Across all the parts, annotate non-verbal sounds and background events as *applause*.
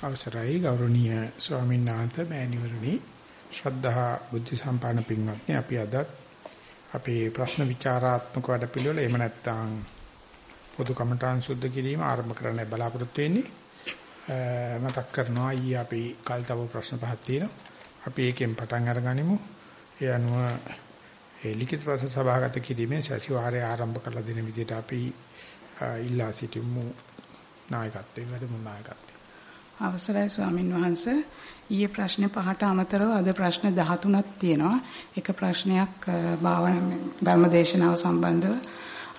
අවසරයි ගෞරවනීය ස්වාමීන් වහන්සේ මෑණිවරණි. ශ්‍රද්ධා බුද්ධ සම්පන්න පින්වත්නි අපි අදත් අපේ ප්‍රශ්න විචාරාත්මක වැඩපිළිවෙල එහෙම නැත්නම් පොදු කමඨාන් සුද්ධ කිරීම ආරම්භ කරන්න බලාපොරොත්තු වෙන්නේ. මතක් කරනවා ඊයේ අපි කල්තව ප්‍රශ්න පහක් තියෙනවා. අපි ඒකෙන් පටන් අරගනිමු. ඒ අනුව ඒ ලිඛිත ප්‍රශ්න සභාගත කිරීමේ සතිವಾರයේ ආරම්භ කරලා දෙන විදිහට අපි ඉල්ලා සිටිමු. නායකත්වයෙන් වැඩමු නායකත්වයෙන්. අවසරයි ස්වාමින් වහන්සේ ඊයේ ප්‍රශ්න පහට අමතරව අද ප්‍රශ්න 13ක් තියෙනවා. එක ප්‍රශ්නයක් භාවනා ධර්මදේශනාව සම්බන්ධව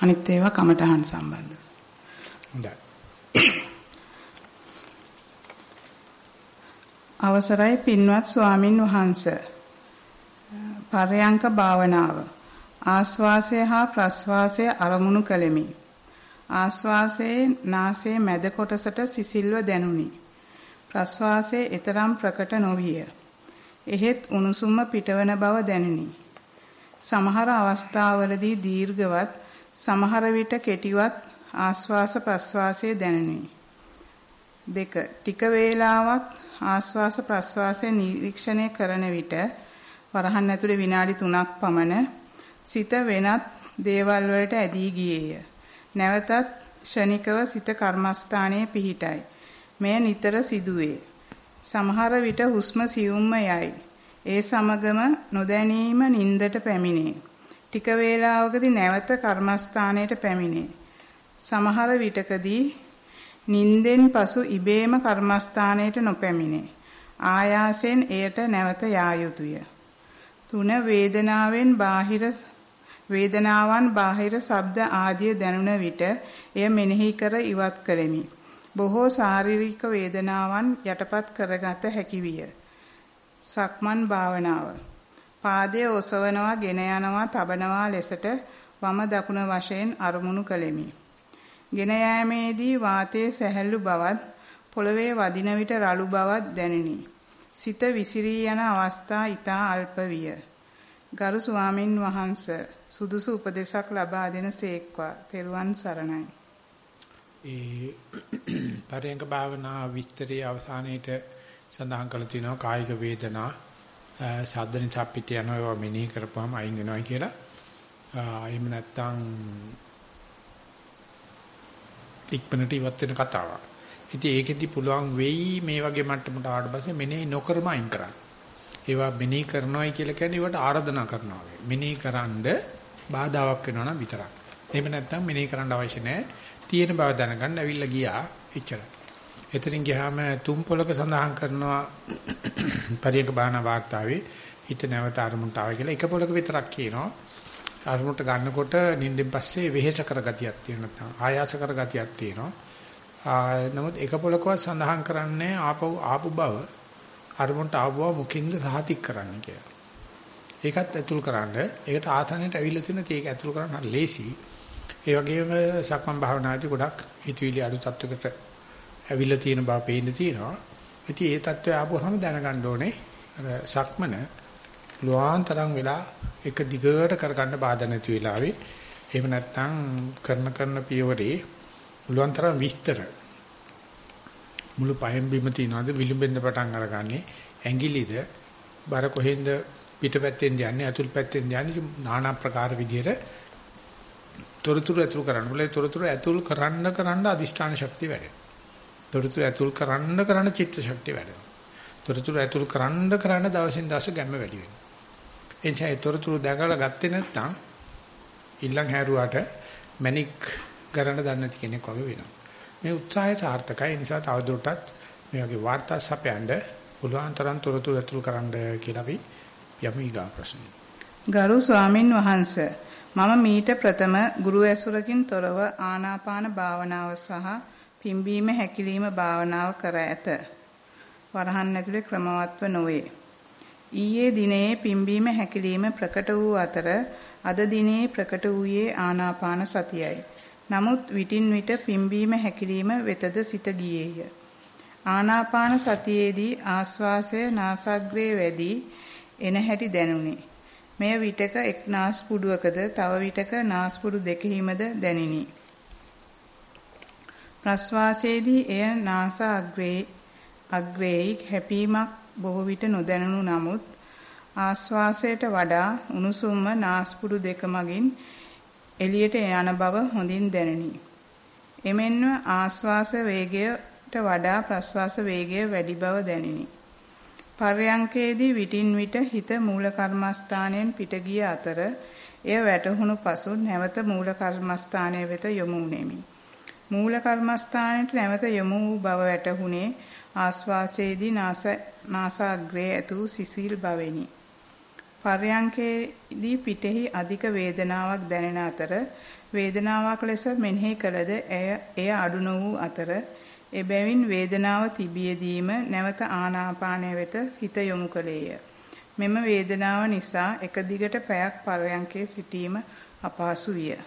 අනිත් ඒවා කමඨහන් සම්බන්ධව. හොඳයි. අවසරයි පින්වත් ස්වාමින් වහන්සේ. පරයන්ක භාවනාව ආස්වාසය හා ප්‍රස්වාසය අරමුණු කළෙමි. ආස්වාසයේ නාසයේ මැද කොටසට සිසිල්ව දැනුනි. ප්‍රස්වාසයේ ඊතරම් ප්‍රකට නොවිය. එහෙත් උණුසුම පිටවන බව දැනිනි. සමහර අවස්ථාවලදී දීර්ඝවත් සමහර විට කෙටිවත් ආස්වාස ප්‍රස්වාසයේ දැනුනි. දෙක ටික වේලාවක් ආස්වාස ප්‍රස්වාසයේ නිරීක්ෂණය කරන විට වරහන් ඇතුලේ විනාඩි 3ක් පමණ සිත වෙනත් දේවල් වලට ඇදී ගියේය. නැවතත් ෂණිකව සිත කර්මස්ථානයේ පිහිටයි. මෙය නිතර සිදුවේ. සමහර විට හුස්ම සියුම්ම යයි. ඒ සමගම නොදැනීම නින්දට පැමිණේ. ටික වේලාවකදී නැවත කර්මස්ථානයට පැමිණේ. සමහර විටකදී නින්දෙන් පසු ඉබේම කර්මස්ථානයට නොපැමිණේ. ආයාසෙන් එයට නැවත යා යුතුය. තුන වේදනාවෙන් බාහිර වේදනාවන් බාහිර ශබ්ද ආදිය දැනුන විට එය මෙනෙහි කර ඉවත් කළෙමි. බොහෝ ශාරීරික වේදනාවන් යටපත් කරගත හැකි විය. සක්මන් භාවනාව. පාදයේ ඔසවනවා, ගෙන යනවා, තබනවා ලෙසට වම දකුණ වශයෙන් අරමුණු කළෙමි. ගෙන යාමේදී වාතයේ සැහැල්ලු බවත්, පොළවේ වදින විට රළු බවත් දැනිනි. සිත විසිරී යන අවස්ථා ඊතා අල්ප විය. ගරු ස්වාමින් වහන්සේ සුදුසු උපදේශක් ලබා දෙන සේක්වා. තෙරුවන් සරණයි. ඒ *clears throat* පරයන්ක භාවනා විස්තරයේ අවසානයේට සඳහන් කරලා තිනවා කායික වේදනා සාධන චප්පිට යනවා ඒවා මෙනෙහි කරපුවාම අයින් වෙනවා කියලා. එහෙම නැත්නම් ඉක්මනට ඉවත් වෙන කතාවක්. ඉතින් ඒකෙදි පුළුවන් වෙයි මේ වගේ මට්ටමට ආවට පස්සේ මෙනෙහි නොකරම අයින් කරන්න. ඒවා මෙනෙහි කරනවායි කියලා කියන්නේ ඒවට ආරාධනා කරනවා වගේ. මෙනෙහි කරන්ඩ බාධාවක් වෙනවා නම් විතරක්. එහෙම නැත්නම් මෙනෙහි කරන්න අවශ්‍ය නැහැ. තියෙන බව දැනගන්න ඇවිල්ලා ගියා එච්චරයි. එතනින් ගියාම තුන් පොලක සඳහන් කරනවා *coughs* පරියක බාහන වාර්තාවේ හිත නැවත අරමුණට ආව කියලා එක පොලක විතරක් කියනවා. අරමුණට ගන්නකොට නිින්දෙන් පස්සේ වෙහෙස කරගතියක් තියෙන නැත්නම් ආයාස කරගතියක් තියෙනවා. නමුත් එක පොලකවත් සඳහන් කරන්නේ ආපහු ආපු බව අරමුණට ආවව මුකින්ද සහතික කරන්න කියලා. ඒකත් ඇතුල් කරන්න. ඒකට ආතනෙට ඇවිල්ලා තියෙන තේ ඒක ඇතුල් කරන්න හරි ලේසි. ඒ වගේම සක්මන් භාවනාදී ගොඩක් හිතවිලි අඩු තත්වයකට ඇවිල්ලා තියෙන බව පේන්න තියෙනවා. ඉතින් ඒ තත්වය ආපුවාම දැනගන්න ඕනේ සක්මන ලෝහාන්තරම් වෙලා එක දිගට කරගන්න බාධා නැති වෙලාවේ. එහෙම නැත්නම් කරන කරන පියවරේ ලෝහාන්තරම් විස්තර මුළු පහෙන් බිම තියනවාද විලුඹෙන්න පටන් අරගන්නේ. ඇඟිලිද බර කොහෙන්ද පිටපැත්තෙන් යන්නේ අතුල් පැත්තෙන් යන්නේ. নানা ප්‍රකාර විදියට තොරතුරු ඇතුල් කරන්න. බුලේ තොරතුරු ඇතුල් කරන්න කරන්න අදිෂ්ඨාන ශක්තිය වැඩෙනවා. තොරතුරු ඇතුල් කරන්න කරන්න චිත්ත ශක්තිය වැඩෙනවා. තොරතුරු ඇතුල් කරන්න කරන්න දවසින් දවස ගැම්ම වැඩි වෙනවා. එනිසා ඒ තොරතුරු දැකලා ගත්තේ නැත්නම් ඊළඟ හැරුවාට මැනික් ගරන්න දන්නේ නැති කෙනෙක් වගේ වෙනවා. මේ උත්සාහය සාර්ථකයි. ඒ නිසා තවදුරටත් මේ වගේ වාර්තා සපයන්න පුළුවන් තරම් තොරතුරු ඇතුල් කරන්න කියලා අපි යමු ඊගා ප්‍රශ්න. ගරු ස්වාමින් වහන්සේ මම මීට ප්‍රථම ගුරු ඇසුරකින් තොරව ආනාපාන භාවනාව සහ පිම්බීම හැකිලිම භාවනාව කර ඇත. වරහන් ඇතුලේ ක්‍රමවත්ව නොවේ. ඊයේ දිනේ පිම්බීම හැකිලිම ප්‍රකට වූ අතර අද දිනේ ප්‍රකට වූයේ ආනාපාන සතියයි. නමුත් විටින් විට පිම්බීම හැකිලිම වෙතද සිත ගියේය. ආනාපාන සතියේදී ආස්වාසය නාසග්‍රේ වැඩි එන හැටි දැනුනි. මෙය විටක එක් නාස්පුඩුවකද තව විටක නාස්පුඩු දෙකෙහිමද දැනිනි. ප්‍රස්වාසයේදී එය නාස අග්‍රේ අග්‍රේයි හැපීමක් බොහෝ විට නොදැනුණු නමුත් ආස්වාසයට වඩා උණුසුම්ම නාස්පුඩු දෙක මගින් එළියට යන බව හොඳින් දැනිනි. එමෙන්ම ආස්වාස වේගයට වඩා ප්‍රස්වාස වේගය වැඩි බව දැනිනි. පර්යංකයේදී විටින් විට හිත මූල කර්මස්ථානයෙන් පිට ගිය අතර එය වැටහුණු පසු නැවත මූල කර්මස්ථානය වෙත යොමු වෙමි. මූල කර්මස්ථානයට නැවත යොමු වූ බව වැටහුණේ ආස්වාසයේදී නාසාග්‍රේ ඇතු සිසිල් බවෙනි. පර්යංකේදී පිටෙහි අධික වේදනාවක් දැනෙන අතර වේදනාවක් ලෙස මෙනෙහි කළද එය අඩු වූ අතර එබැවින් වේදනාව තිබියදීම නැවත ආනාපානය වෙත හිත යොමු කළේය. මෙම වේදනාව නිසා එක දිගට පැයක් පරයන්කේ සිටීම අපහසු විය.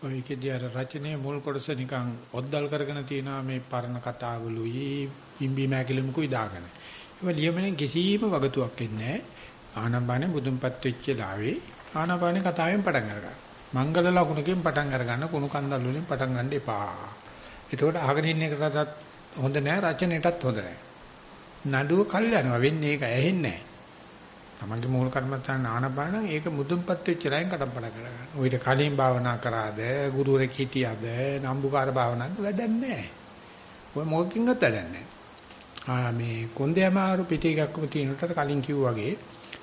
ඔයකදී අර රචනයේ මුල් කොටස නිකන් ඔද්දල් කරගෙන තියෙනවා මේ පරණ කතාවලුයි පිම්බි මෑකිලමුකුයි දාගෙන. ඒක ලියමනේ කිසිම වගතුවක් එන්නේ නැහැ. ආනපානේ බුදුන්පත් වෙච්ච ලාවේ ආනපානේ කතාවෙන් පටන් අරගන්න. මංගල ලකුණකින් පටන් අරගන්න කුණු කන්දල් වලින් පටන් ගන්න එපා. එතකොට අහගෙන ඉන්න එකටත් හොඳ නැහැ රචනයටත් හොඳ නැහැ. නඩුව කල් යනවා වෙන්නේ ඒක ඇහෙන්නේ නැහැ. තමන්ගේ මූල කර්මත්තාන ආනපාන ඒක මුදුන්පත් වෙච්ච ලයින් කඩප්පඩ කරගන්න. ඔయిత කලින් භාවනා කරාද, ගුරුවරෙක් හිටියාද, නම්බුකාර භාවනාවක් වැඩක් නැහැ. ඔය මොකකින්වත් වැඩක් නැහැ. ආ මේ කොන්දේ අමාරු පිටි එකක්ම තියෙනට කලින් කිව්වා වගේ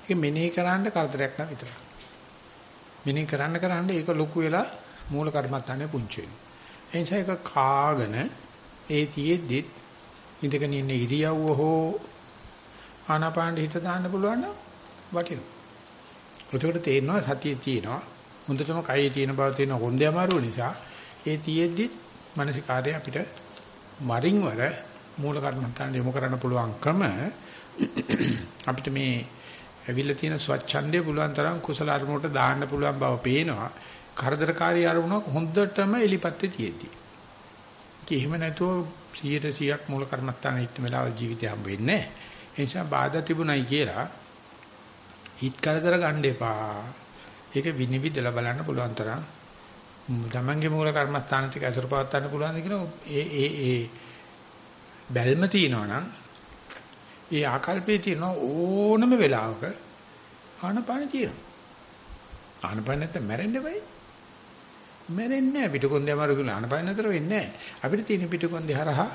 ඒක මෙනෙහි කරන්න කරදරයක් නෑ විතරයි. මෙනෙහි කරන්න කරන්න ඒක ලොකු වෙලා මූල කර්මත්තානේ පුංචි වෙනවා. ඒ නිසා ඒක කාගෙන ඒ තියේද්දි ඉඳගෙන ඉන්න ඉරියව්ව හෝ ආනාපාන හිත දාන්න පුළුවන් නම් වටිනවා. ඒකට තේරෙනවා සතිය තියෙනවා. හොඳටම කයේ තියෙන බව තියෙන හොඳේ අමාරුව නිසා ඒ තියෙද්දි මානසිකාරය අපිට වරින් වර මූල කර්මන්තයන් යොමු කරන්න පුළුවන්කම අපිට මේ ඇවිල්ලා තියෙන ස්වච්ඡන්දය පුළුවන් තරම් කුසල අරමුණට දාන්න පුළුවන් බව පේනවා. කරදරකාරී අරමුණක් හොඳටම එලිපත්තේ තියෙද්දි. ඒක එහෙම නැතුව 100%ක් මූල කර්මස්ථානෙ ඉන්න වෙලාවල් ජීවිතය හම්බ වෙන්නේ නැහැ. ඒ නිසා බාධා තිබුණයි කියලා හිත කරදර ගන්න එපා. ඒක විනිවිදලා බලන්න පුළුවන් තරම් තමන්ගේ මූල කර්මස්ථාන ටික අසුර පවත් ගන්න පුළුවන් ද කියලා ඒ ඒ ඒ බැල්ම තියෙනවනම් ඒ ආකල්පේ තියෙන ඕනම වෙලාවක ආනපාන තියෙනවා. ආනපාන නැත්නම් මැරෙන්න බෑ. මැරෙන්නේ නැහැ පිටකොන්දේ අමාරු කියලා ආනපාන නතර වෙන්නේ නැහැ. අපිට තියෙන පිටකොන්දේ හරහා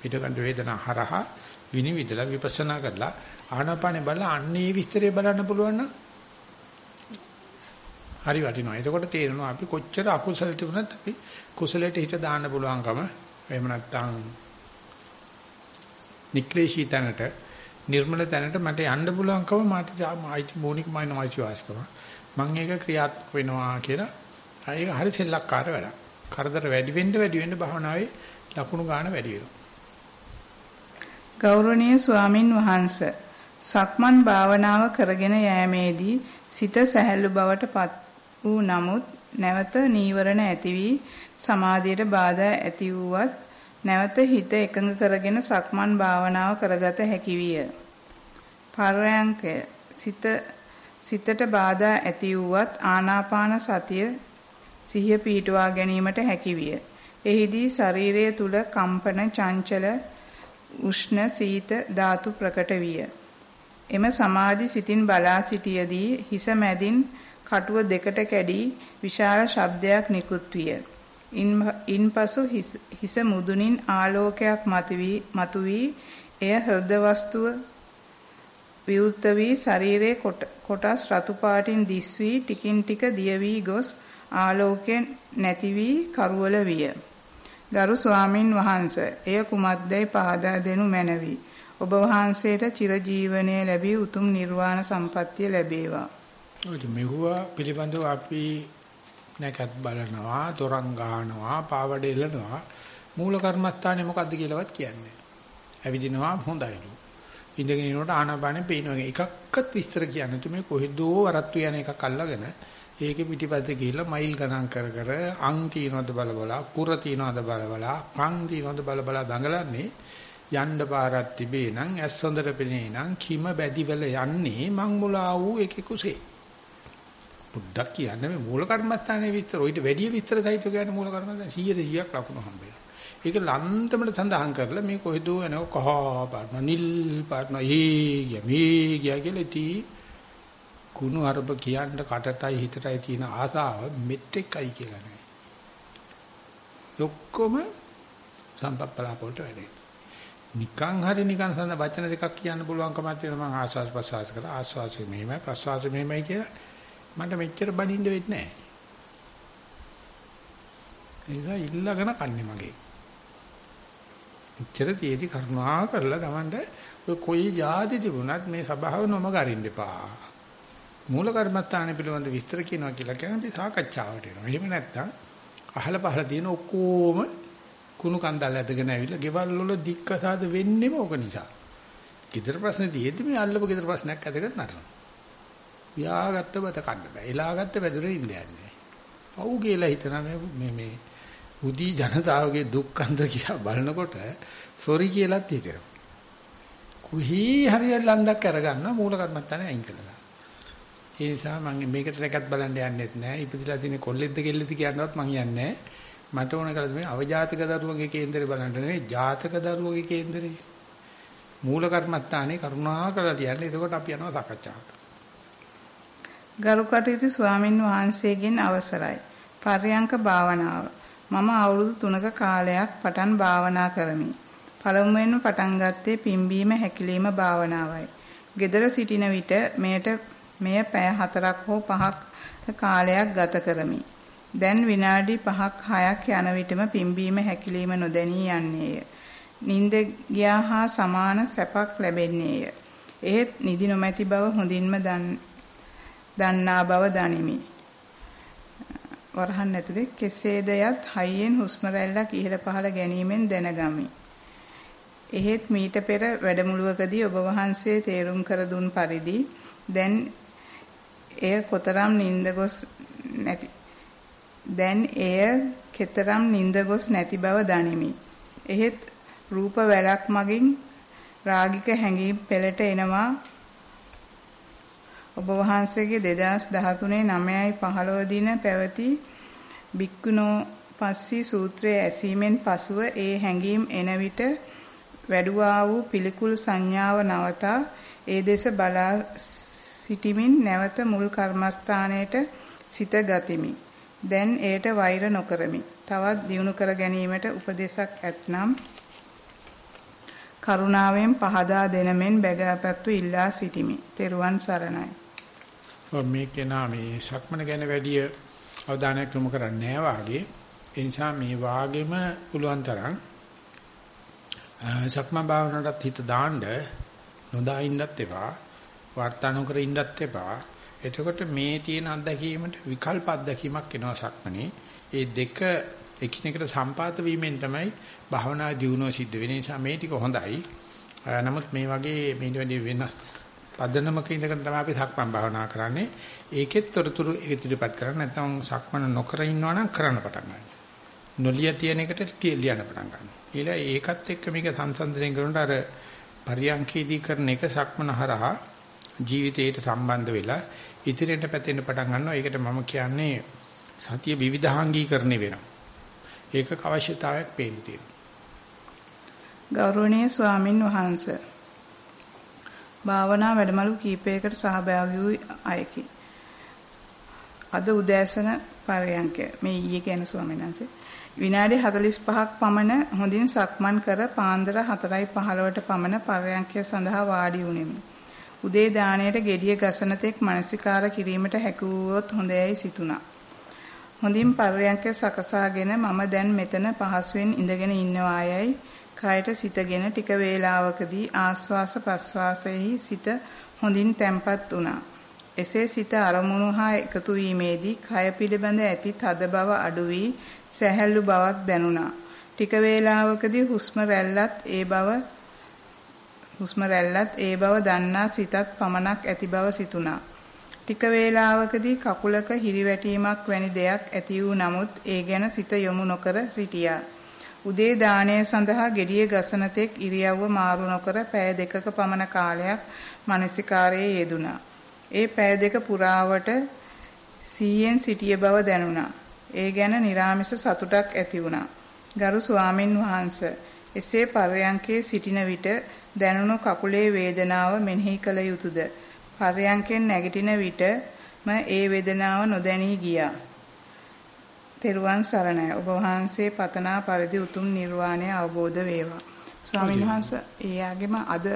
පිටකොන්ද වේදනා හරහා විනිවිදලා විපස්සනා කරලා ආනාපානේ බලලා අන්නේ විස්තරය බලන්න පුළුවන් නම් හරි වටිනවා. එතකොට තේරෙනවා අපි කොච්චර අකුසල තිබුණත් අපි කුසලයට හිත දාන්න පුළුවන්කම එහෙම නැත්නම් නික්ලේශී තැනට නිර්මල තැනට මට යන්න පුළුවන්කම මට ආයිති මූනික මයින් වාසිවාස්කම මම ඒක ක්‍රියාත්මක වෙනවා කියලා ඒක හරි සෙල්ලක්කාර වැඩක්. කරදර වැඩි වෙන්න වැඩි වෙන්න භාවනාවේ ලකුණු ගන්න වැඩි වෙනවා. ගෞරවනීය ස්වාමින් වහන්සේ සක්මන් භාවනාව කරගෙන යෑමේදී සිත සැහැල්ලු බවට පත් වූ නමුත් නැවත නීවරණ ඇති වී සමාධියට බාධා ඇති වූවත් නැවත හිත එකඟ කරගෙන සක්මන් භාවනාව කරගත හැකි විය. පරයන්කය සිත සිතට බාධා ඇති වූවත් ආනාපාන සතිය සිහිය පිහිටුවා ගැනීමට හැකි විය. එහිදී ශරීරය තුල කම්පන චංචල උෂ්ණ සීත ධාතු ප්‍රකට විය. එම සමාධි සිතින් බලා සිටියේදී හිස මැදින් කටුව දෙකට කැඩී විශාල ශබ්දයක් නිකුත් විය. ඉන්පසු හිස මුදුනින් ආලෝකයක් මතුවී එය හෘද වස්තුව විවෘත වී ශරීරයේ කොටස් රතු පාටින් දිස් වී ටිකින් ටික දිය වී ගොස් ආලෝකයෙන් නැති වී කරුවල විය. ගරු ස්වාමින් වහන්සේ එය කුමක්දයි පහදා දෙනු මැනවි. ඔබ වහන්සේට චිරජීවනයේ ලැබී උතුම් නිර්වාණ සම්පත්තිය ලැබේවා. ඔය මෙහුවා පිළිබඳව අපි නැකත් බලනවා, තරං ගන්නවා, පාවඩ එලනවා. මූල කර්මස්ථානේ මොකද්ද කියලාවත් කියන්නේ. ඇවිදිනවා හොඳයිලු. ඉඳගෙන ඉනකොට ආනාපානෙ පේනවා. එකක්වත් විස්තර කියන්නේ නැතු මේ කොහෙදෝ වරත්තු යන එකක් අල්ලගෙන ඒකේ පිටිපස්සේ ගිහිල්ලා මයිල් ගණන් කර කර අං තියනවද බල බල, කුර තියනවද බල බල, පං තියනවද බල බල දඟලන්නේ යන්න පාරක් තිබේ නම් ඇස් හොඳට පෙනේ නම් කිම බැදිවල යන්නේ මං මුලා වූ එකේ කුසේ. බුද්ධක් කියන්නේ මේ මූල කර්මස්ථානයේ විස්තර ඔයිට වැඩි විස්තර සහිතව කියන්නේ මූල කර්මස්ථාන 100 100ක් ලකුණු හම්බෙනවා. ඒක ලන්තමට සඳහන් කරලා මේ කොහෙදෝ එනව කහා පාටන නිල් පාටන ඒ ගිය මේ ගිය කියලා ඉතී කුණු අරබ කියන්න කටටයි හිතටයි තියෙන ආසාව මෙතෙක්යි කියලා නෑ. ඔක්කොම සම්පප්පලාප වලට වැඩේ. නිකං හරි නිකං සඳ වචන දෙකක් කියන්න පුළුවන්කමක් තියෙනවා මම ආස්වාස් ප්‍රසවාස කරලා ආස්වාසෙ මෙහෙමයි ප්‍රසවාසෙ මෙහෙමයි කියලා මට මෙච්චර බනින්න වෙන්නේ නැහැ. ඒක ඉල්ලගෙන කන්නේ මගේ. මෙච්චර තියේදී කරුණා කරලා Tamande ඔය කොයි જાති තිබුණත් මේ සබාව නොමග අරින්න එපා. මූල කර්මස්ථාන පිළිබඳ විස්තර කියනවා කියලා කියන්නේ සාකච්ඡාවට එනවා. එහෙම නැත්නම් අහල පහල තියෙන ඔක්කොම කුණු කන්දල් ඇදගෙන ඇවිල්ලා ගෙවල් වල දික්කසාද වෙන්නේම ඕක නිසා. ගෙදර ප්‍රශ්නේ තියෙද්දි මේ අල්ලපු ගෙදර ප්‍රශ්නයක් ඇදගෙන නටනවා. ව්‍යාගත්ත බත කන්න බෑ. එලාගත්ත වැදුරේ ඉන්න යන්නේ. පව් කියලා හිතන මේ මේ උදී ජනතාවගේ දුක්ඛන්ද කියලා බලනකොට සොරි කියලාත් හිතෙනවා. කුහි හරියට ලන්දක් අරගන්න මූල කර්මත්තානේ අයින් කළා. ඒ නිසා මම මේකට රැකත් බලන්න යන්නෙත් නෑ. ඉපදිලා තියෙන කොල්ලෙක්ද කෙල්ලෙක්ද කියනවත් මම යන්නේ නෑ. මට ඕන කරලා මේ අවජාතක දරුවගේ කේන්දරේ බලන්න නෙවෙයි ජාතක දරුවගේ කේන්දරේ. මූල කර්මත්තානේ කරුණා කරලා තියන්නේ. එතකොට අපි යනවා සාකච්ඡාවට. ගරු කටයුතු ස්වාමින් වහන්සේගෙන් අවසරයි. පර්යංක භාවනාව. මම අවුරුදු 3ක කාලයක් පටන් භාවනා කරමි. පළමුවෙන්ම පටන් ගත්තේ පිම්බීම හැකිලිම භාවනාවයි. gedara සිටින විට මෙයට මෙය පැය 4ක් හෝ 5ක් කාලයක් ගත කරමි. දැන් විනාඩි 5ක් 6ක් යන විටම පිම්බීම හැකිලිම නොදැනී යන්නේය. නිින්ද ගියා හා සමාන සැපක් ලැබෙන්නේය. එහෙත් නිදි නොමැති බව හොඳින්ම දන්නා දන්නා බව දනිමි. වරහන් ඇතුලේ කෙසේද යත් හයියෙන් හුස්ම රැල්ලක් ඉහළ පහළ ගැනීමෙන් දැනගමි. එහෙත් මීට පෙර වැඩමුළුවකදී ඔබ වහන්සේ තේරුම් කර දුන් පරිදි දැන් එය කොතරම් නිින්දගොස් නැති දැන් එය කෙතරම් නිින්දගොස් නැති බව දනිමි. එහෙත් රූප වැලක් මගින් රාගික හැඟීම් පෙළට එනවා ඔබ වහන්සේගේ 2013 9යි 15 දින පැවති බික්කුණෝ පස්සී සූත්‍රයේ ඇසීමෙන් පසුව ඒ හැඟීම් එන විට වැඩුවා වූ පිළිකුල් සංඥාව නවතා ඒ දෙස බලා සිටිමින් නැවත මුල් කර්මස්ථානයට සිත ගතිමි. දැන් ඒට වෛර නොකරමි. තවත් දියුණු කර ගැනීමට උපදේශක් ඇතනම් කරුණාවෙන් පහදා දෙනමෙන් බැගෑපත්තු ඉල්ලා සිටිමි. තෙරුවන් සරණයි. මේකේ නාමේ සක්මන ගැන වැඩි අවධානයක් යොමු කරන්නේ නැහැ වාගේ. ඒ නිසා මේ වාගෙම පුළුවන් තරම් සක්මන් භාවනාවට හිත දාන්න නොදා ඉන්නත් එපා. වර්තන කර ඉන්නත් එපා. එතකොට මේ තියෙන අත්දැකීමට විකල්ප අත්දැකීමක් එනවා සක්මනේ. ඒ දෙක එකිනෙකට සම්පාත වීමෙන් තමයි භාවනා දියුණුව සිද්ධ වෙන්නේ. නිසා මේ ටික හොඳයි. නමුත් මේ වගේ මේ වැඩි වෙනස් පදනමක ඉඳගෙන තමයි අපි සක්මන් භාවනා කරන්නේ. ඒකෙත් තොරතුරු ඉදිරිපත් කරන්නේ නැත්නම් සක්මන නොකර ඉන්නවා නම් කරන්න පටන් ගන්නවා. නොලිය තියෙන එකට ලියන්න පටන් ගන්නවා. ඊළඟ ඒකත් එක්ක මේක සංසන්දනය කරනකොට අර පරියන්කේදී කරන එක සක්මන හරහා ජීවිතයට සම්බන්ධ වෙලා ඉදිරියට පැතෙන්න පටන් ගන්නවා. ඒකට මම කියන්නේ සතිය විවිධාංගීකරණය වෙනවා. ඒකක අවශ්‍යතාවයක් පේන්න තියෙනවා. ගෞරවනීය ස්වාමින් වහන්සේ භාවනා වැඩමුළු කීපයකට සහභාගී වූ අයකි. අද උදෑසන පරයන්ක මේ ඊයේ කියන ස්වාමීන් වහන්සේ විනාඩි 45ක් පමණ හොඳින් සක්මන් කර පාන්දර 4:15ට පමණ පරයන්කය සඳහා වාඩි වුනිමි. උදේ දාණයට gediya ගසන තෙක් මානසිකාර කිරීමට හැකියුවොත් හොඳයයි සිතුණා. හොඳින් පරයන්කය සකසාගෙන මම දැන් මෙතන පහසුවෙන් ඉඳගෙන ඉන්නවායයි කයට සිතගෙන ටික වේලාවකදී ආස්වාස ප්‍රස්වාසයෙහි සිත හොඳින් තැම්පත් වුණා. එසේ සිත අරමුණු හා එකතු වීමේදී කය පිළිබඳ ඇති තද බව අඩු වී සැහැල්ලු බවක් දැනුණා. ටික වේලාවකදී හුස්ම රැල්ලත් ඒ බව හුස්ම රැල්ලත් ඒ බව දන්නා සිතත් පමණක් ඇති බව සිතුණා. ටික වේලාවකදී කකුලක හිරිවැටීමක් වැනි දෙයක් ඇති වූ නමුත් ඒ ගැන සිත යොමු නොකර සිටියා. උදේ දාණය සඳහා gediye ගසන තෙක් ඉරියව්ව මාරු නොකර පෑ දෙකක පමණ කාලයක් මානසිකාරයේ යෙදුණා. ඒ පෑ දෙක පුරාවට 100න් සිටිය බව දැනුණා. ඒ ගැන निराமிස සතුටක් ඇති වුණා. ගරු ස්වාමින් වහන්සේ එසේ පරයන්කේ සිටින විට දැනුණු කකුලේ වේදනාව මෙනෙහි කළ යුතුයද? පරයන්කෙන් නැගිටින විටම ඒ වේදනාව නොදැනී ගියා. තෙරුවන් සරණයි. ඔබ වහන්සේ පතනා පරිදි උතුම් නිර්වාණය අවබෝධ වේවා. ස්වාමීන් වහන්සේ එයාගෙම අද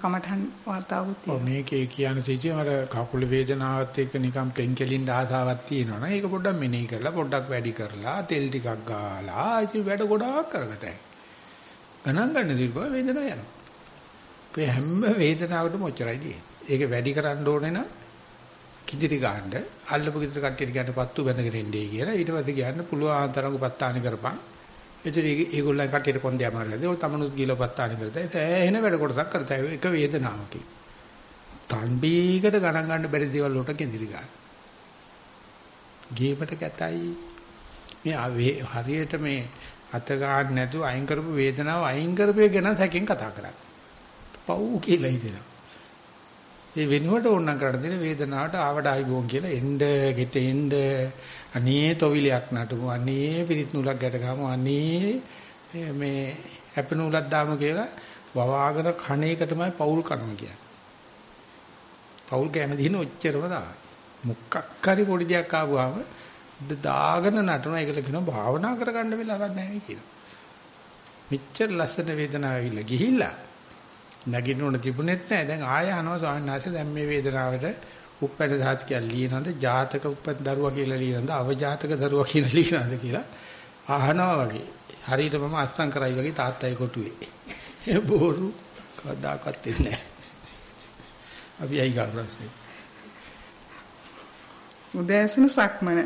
කමඨන් වර්තාවුත් තියෙනවා. ඔව් මේකේ කියන සිටියේ මට කකුල වේදනාවත් එක්ක නිකන් පෙන්කෙලින් ආසාවක් තියෙනවනේ. ඒක පොඩ්ඩක් මෙනෙහි කරලා පොඩ්ඩක් වැඩි කරලා තෙල් ටිකක් ගාලා ඉතින් වැඩ ගොඩාක් කරගතයි. ගණන් ගන්න දීපුවා වේදනාව යනවා. මේ හැම වේදනාවකටම ඔච්චරයි තියෙන්නේ. ඒක වැඩි කරන්න ඕනේ නම් කිදිරි ගන්න අල්ලපු කිදිරි කට්ටියට කියන්න පත්තු බැඳගෙන ඉන්නේ කියලා. ඊට පස්සේ කියන්න පුළුවන් තරම් උපත්තාන කරපන්. එතන ඒගොල්ලන් කට්ටියට කොන්දේ අමාරුද ඒක තමනුත් ගිහලා උපත්තාන කරතයි එහෙන වැඩ කොටසක් කරතයි. එක වේදනාවකින් තණ්බීකට ගණන් ගන්න බැරි දේවල් වලට කිදිරි ගන්න. ගේමට කැතයි. මේ හරියට මේ අත ගන්න නැතුව අයින් කරපු වේදනාව අයින් කරපේ ගැන සැකෙන් කතා කරන්නේ. පව් කියලා හිතෙනවා. ඒ වෙනුවට ඕනනම් කරන්න දෙන වේදනාවට ආවඩ ආයිබෝන් කියලා එන්න ගෙට එන්න අනේ තොවිලයක් නටමු අනේ පිරිත් නූලක් ගැට ගමු අනේ මේ හැප නූලක් දාමු කියලා වවාගෙන කණ එක තමයි පෞල් කනවා කියන්නේ. පෞල් කෑම දින ඔච්චරම තමයි. මුක්කක් හරි පොඩි දෙයක් ආවම දාගෙන නටන ඒකට කියනවා භාවනා කරගන්න වෙලාවක් නැහැ කියලා. මෙච්චර ලස්සන වේදනාව ඇවිල්ලා ගිහිල්ලා නැගින්න ඕන තිබුණෙත් නැහැ. දැන් ආය අහනවා ස්වාමීන් වහන්සේ දැන් මේ වේදනාවට උප්පැට සාතිකයක් ලියනද ජාතක උප්පැත් දරුවා කියලා ලියනද අවජාතක දරුවා කියලා ලියනද කියලා අහනවා වගේ. හරියට මම අස්තම් කරයි වගේ තාත්තයි කොටුවේ. ඒ බෝරු කවදාකවත් දෙන්නේ නැහැ. අපි අයි ගා ප්‍රශ්නේ. උදෑසන සක්මන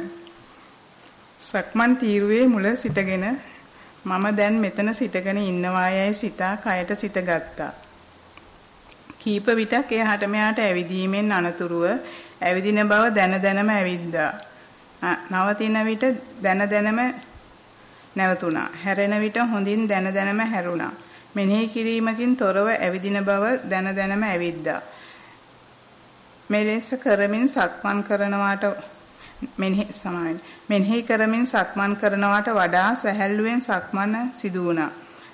සක්මන් තීරුවේ මුල සිටගෙන මම දැන් මෙතන සිටගෙන ඉන්නවායයි සිතා කයට සිට ගත්තා. කීප විටක් එහාට මෙහාට ඇවිදීමෙන් අනතුරුව ඇවිදින බව දැන දැනම ඇවිද්දා. නවතින විට දැන දැනම නැවතුණා. හැරෙන විට හොඳින් දැන දැනම හැරුණා. මෙනෙහි කිරීමකින් තොරව ඇවිදින බව දැන දැනම ඇවිද්දා. මෙලෙස කරමින් සක්මන් කරනවාට මෙනෙහි සමාවෙන් මෙනෙහි කරමින් සක්මන් කරනවාට වඩා සැහැල්ලුවෙන් සක්මන සිදු වුණා.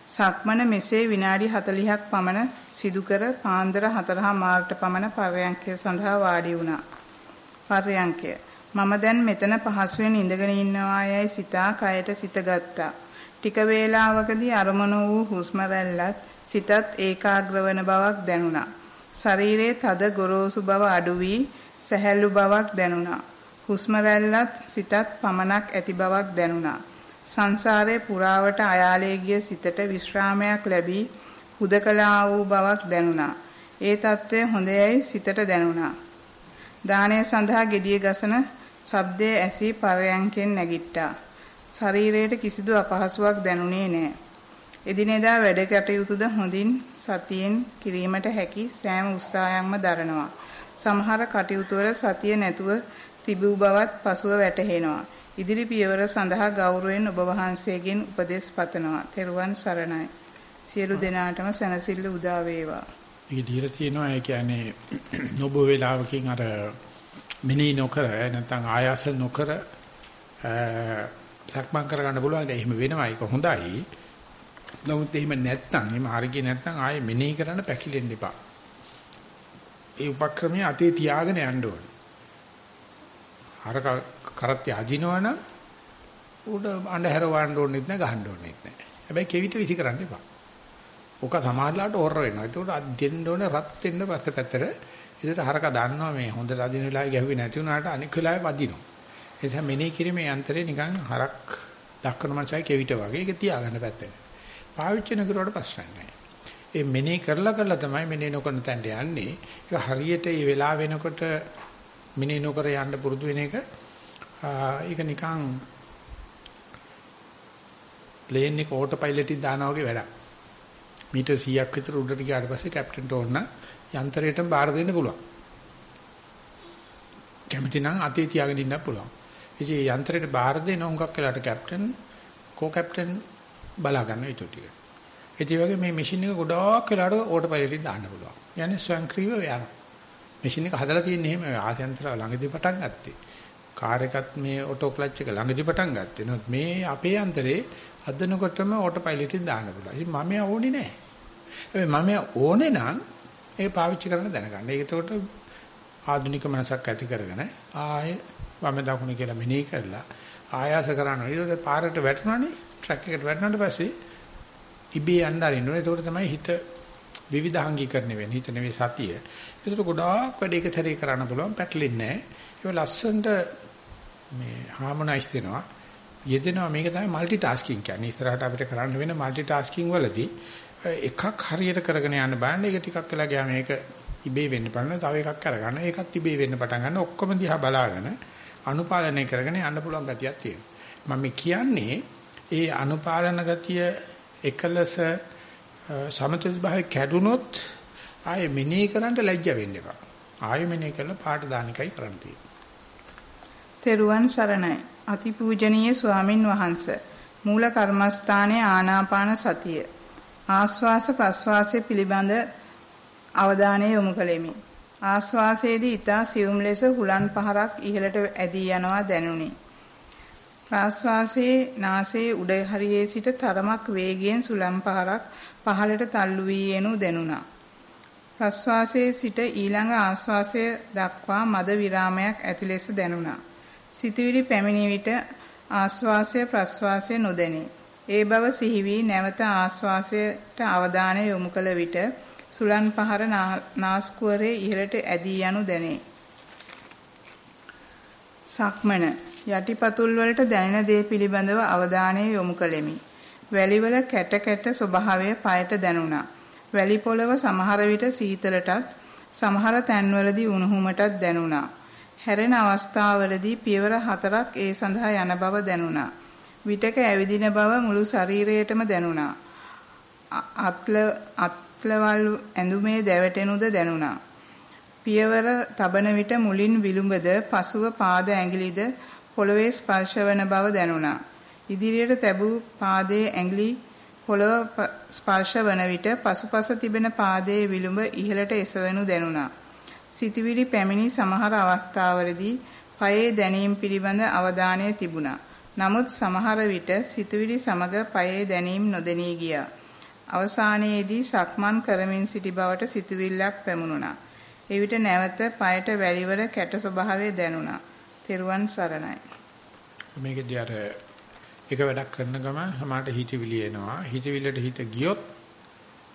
සක්මන මෙසේ විනාඩි 40ක් පමණ සිදු කර පාන්දර 4හා මාර්ට පමණ පර්යංකය සඳහා වාඩි වුණා. පර්යංකය මම දැන් මෙතන පහසුවෙන් ඉඳගෙන ඉන්නවා යයි සිතා කයට සිත ගත්තා. ටික වේලාවකදී අරමුණු වූ හුස්ම රැල්ලත් සිතත් ඒකාග්‍ර වන බවක් දැනුණා. ශරීරයේ තද ගොරෝසු බව අඩු වී සැහැල්ලු බවක් දැනුණා. හුස්ම රැල්ලත් සිතත් පමණක් ඇති බවක් දැනුණා. සංසාරේ පුරාවට අයාලේ ගිය සිතට විශ්‍රාමයක් ලැබී හුදකලා වූ බවක් දැනුණා. ඒ తත්වය හොඳයයි සිතට දැනුණා. දානය සඳහා gediye ගසන ශබ්දයේ ඇසී පරයන්කෙන් නැගිට්ටා. ශරීරයට කිසිදු අපහසුාවක් දැනුනේ නැහැ. එදිනෙදා වැඩ කටයුතුද හොඳින් සතියෙන් කිරීමට හැකි සෑම උත්සාහයක්ම දරනවා. සමහර කටයුතු වල සතිය නැතුව තිබූ බවත් පසුව වැටහෙනවා. ඉදිරි පියවර සඳහා ගෞරවයෙන් ඔබ වහන්සේගෙන් උපදෙස් පතනවා. තෙරුවන් සරණයි. සියලු දෙනාටම සැනසෙල්ල උදා වේවා. ඒක දීලා තියෙනවා ඒ කියන්නේ *clears throat* නොබ වේලාවකින් අර මිනී නොකර නැත්නම් ආයාස නොකර සක්මන් කරගන්න පුළුවන්. එහෙම වෙනවා. ඒක හොඳයි. නමුත් එහෙම නැත්නම් එහෙම හරිය නැත්නම් ආයේ මෙනෙහි කරන්න පැකිලෙන්න එපා. ඒ උපක්‍රමයේ අතේ තියාගෙන යන්න ඕනේ. අර කරත් යදිනවනම් උඩ අඳුර වන්න ඕනෙත් නෑ ගහන්න ඕනෙත් නෑ. හැබැයි කෙවිත විසි කරන්න එපා. ඔක සමාජලාට ඕර වෙනවා. ඒකට අද්දෙන්න ඕනේ රත් වෙන්න පස්සේ පැත්තට. ඒකට හරක දන්නවා මේ හොඳට අදින වෙලාවේ ගැහුවේ නැති වුණාට අනික් වෙලාවේ වදිනවා. ඒ නිසා මෙනේ කිරීමේ යන්ත්‍රේ නිකන් හරක් දක්වන මනසයි කෙවිත වගේ ඒක තියාගන්න පැත්තට. පාවිච්චි නොකරුවට ප්‍රශ්නයක් නෑ. ඒ මෙනේ කරලා කරලා තමයි මෙනේ නොකරන තැනට යන්නේ. ඒක හරියට මේ වෙලාව වෙනකොට මිනේ නොකර යන්න පුරුදු වෙන එක ඒක නිකන් ප්ලේන් එක ඕටෝ පයිලට් එක දානවා වගේ වැඩක්. මීටර් 100ක් විතර උඩට ගියාට පස්සේ කැප්ටන්ට ඕන යන්ත්‍රයට බාර දෙන්න පුළුවන්. කැමති නම් අතේ තියාගෙන ඉන්න පුළුවන්. ඉතින් යන්ත්‍රයට බාර දෙන උඟක් වෙලාට කැප්ටන් කෝ කැප්ටන් බලා ගන්න ඒ ටික. ඒ වගේ මේ මැෂින් එක ගොඩාක් වෙලාට ඕටෝ පයිලට් එක දාන්න පුළුවන්. යන්නේ ස්වයංක්‍රීයව යනවා. මැෂින් එක හදලා තියෙන්නේ එහෙම ආසයන්තර ළඟදී පටන් ගත්තේ. කාර් එකත් මේ ඔටෝ ක්ලච් එක ළඟදි පටන් ගත්තේ. නමුත් මේ අපේ අන්තරේ හදනකොටම ඔටෝ පයිලට් එක දාන්න පුළුවන්. ඉතින් මම ඕනේ නැහැ. හැබැයි මම ඕනේ නම් ඒක පාවිච්චි කරන්න දැනගන්න. ඒක එතකොට ආධුනික මනසක් ඇති කරගෙන ආයේ වම දකුණ කියලා මෙනෙහි කරලා ආයාස කරනවා. ඊට පස්සේ පාරට වැටුණානේ ට්‍රක් එකට වැටුණාට පස්සේ ඉබේ යන්න ආරින්න ඕනේ. ඒකට තමයි හිත විවිධාංගීකරණය වෙන්නේ. හිත නෙවෙයි සතිය. ඒකට ගොඩාක් වැඩ එක තරේ කරන්න පුළුවන් පැටලෙන්නේ නැහැ. ඒක ලස්සනට මේ harmonize වෙනවා. යෙදෙනවා මේක තමයි মালටි ටාස්කින් කියන්නේ. ඉස්සරහට අපිට කරන්න වෙන মালටි ටාස්කින් වලදී එකක් හරියට කරගෙන යන්න බෑනේ ඒක ටිකක් වෙලා ගියාම ඒක ඉබේ වෙන්න පටන් තව එකක් අරගන්න. ඒකත් ඉබේ වෙන්න පටන් ගන්න ඔක්කොම දිහා බලාගෙන අනුපාලනය කරගෙන යන්න පුළුවන් ගතියක් තියෙනවා. මම කියන්නේ ඒ අනුපාලන ගතිය එකලස සමතුලිත භාවය කැඩුනොත් ආයෙ මෙනෙහි කරන්න ලැජ්ජ වෙන්න එපා. ආයෙ මෙනෙහි කරලා පාට දාන එකයි කරන්න තියෙන්නේ. තෙරුවන් සරණයි. අතිපූජනීය ස්වාමින් වහන්සේ. මූල කර්මස්ථානයේ ආනාපාන සතිය. ආස්වාස ප්‍රස්වාසයේ පිළිබඳ අවධානය යොමු කළෙමි. ආස්වාසයේදී ඊතා සියුම් ලෙස හුලන් පහරක් ඉහළට ඇදී යනවා දැනුනි. ප්‍රාස්වාසයේ නාසයේ උඩ හරියේ සිට තරමක් වේගයෙන් සුලම් පහරක් පහළට තල්ලු වී යනු දැනුණා. ප්‍රස්වාසයේ සිට ඊළඟ ආස්වාසය දක්වා මද විරාමයක් ඇති ලෙස දැනුණා. සිතවිලි පැමිණි විට ආස්වාසය ප්‍රස්වාසය නොදැනී. ඒ බව සිහි වී නැවත ආස්වාසයට අවධානය යොමු කළ විට සුලන් පහර නාස්කුවරේ ඉහළට ඇදී යනු දැනේ. සක්මන යටිපතුල් වලට දැනෙන දේ පිළිබඳව අවධානය යොමු කළෙමි. වැලිවල කැට කැට ස්වභාවය পায়ට දැනුණා. වැලි පොළව සමහර විට සීතලටත් සමහර තැන්වලදී උණුහුමටත් දැනුණා. හැරෙන අවස්ථාවලදී පියවර හතරක් ඒ සඳහා යන බව දැනුණා. විටක ඇවිදින බව මුළු ශරීරයටම දැනුණා. අත්ල අත්ලවල් ඇඳුමේ දැවටෙනුද දැනුණා. පියවර තබන විට මුලින් විලුඹද පසුව පාද ඇඟිලිද පොළවේ ස්පර්ශ වන බව දැනුණා. ඉදිරියට තැබූ පාදයේ ඇඟිලි පොළව ස්පර්ශ වන විට පසුපස තිබෙන පාදයේ විලුඹ ඉහළට එසවෙනු දැනුණා. සිතවිලි පැමිණි සමහර අවස්ථාවලදී පයේ දැනීම පිළිබඳ අවධානය තිබුණා. නමුත් සමහර විට සිතවිලි සමග පයේ දැනීම නොදෙනී ගියා. අවසානයේදී සක්මන් කරමින් සිටි බවට සිතවිල්ලක් පැමුණුණා. එවිට නැවත පයට වැලිවල කැට ස්වභාවය දැනුණා. තෙරුවන් සරණයි. මේකදී අර එක වැඩක් කරන ගමන් සමාට හිතවිලි එනවා. හිතවිල්ලට හිත ගියොත්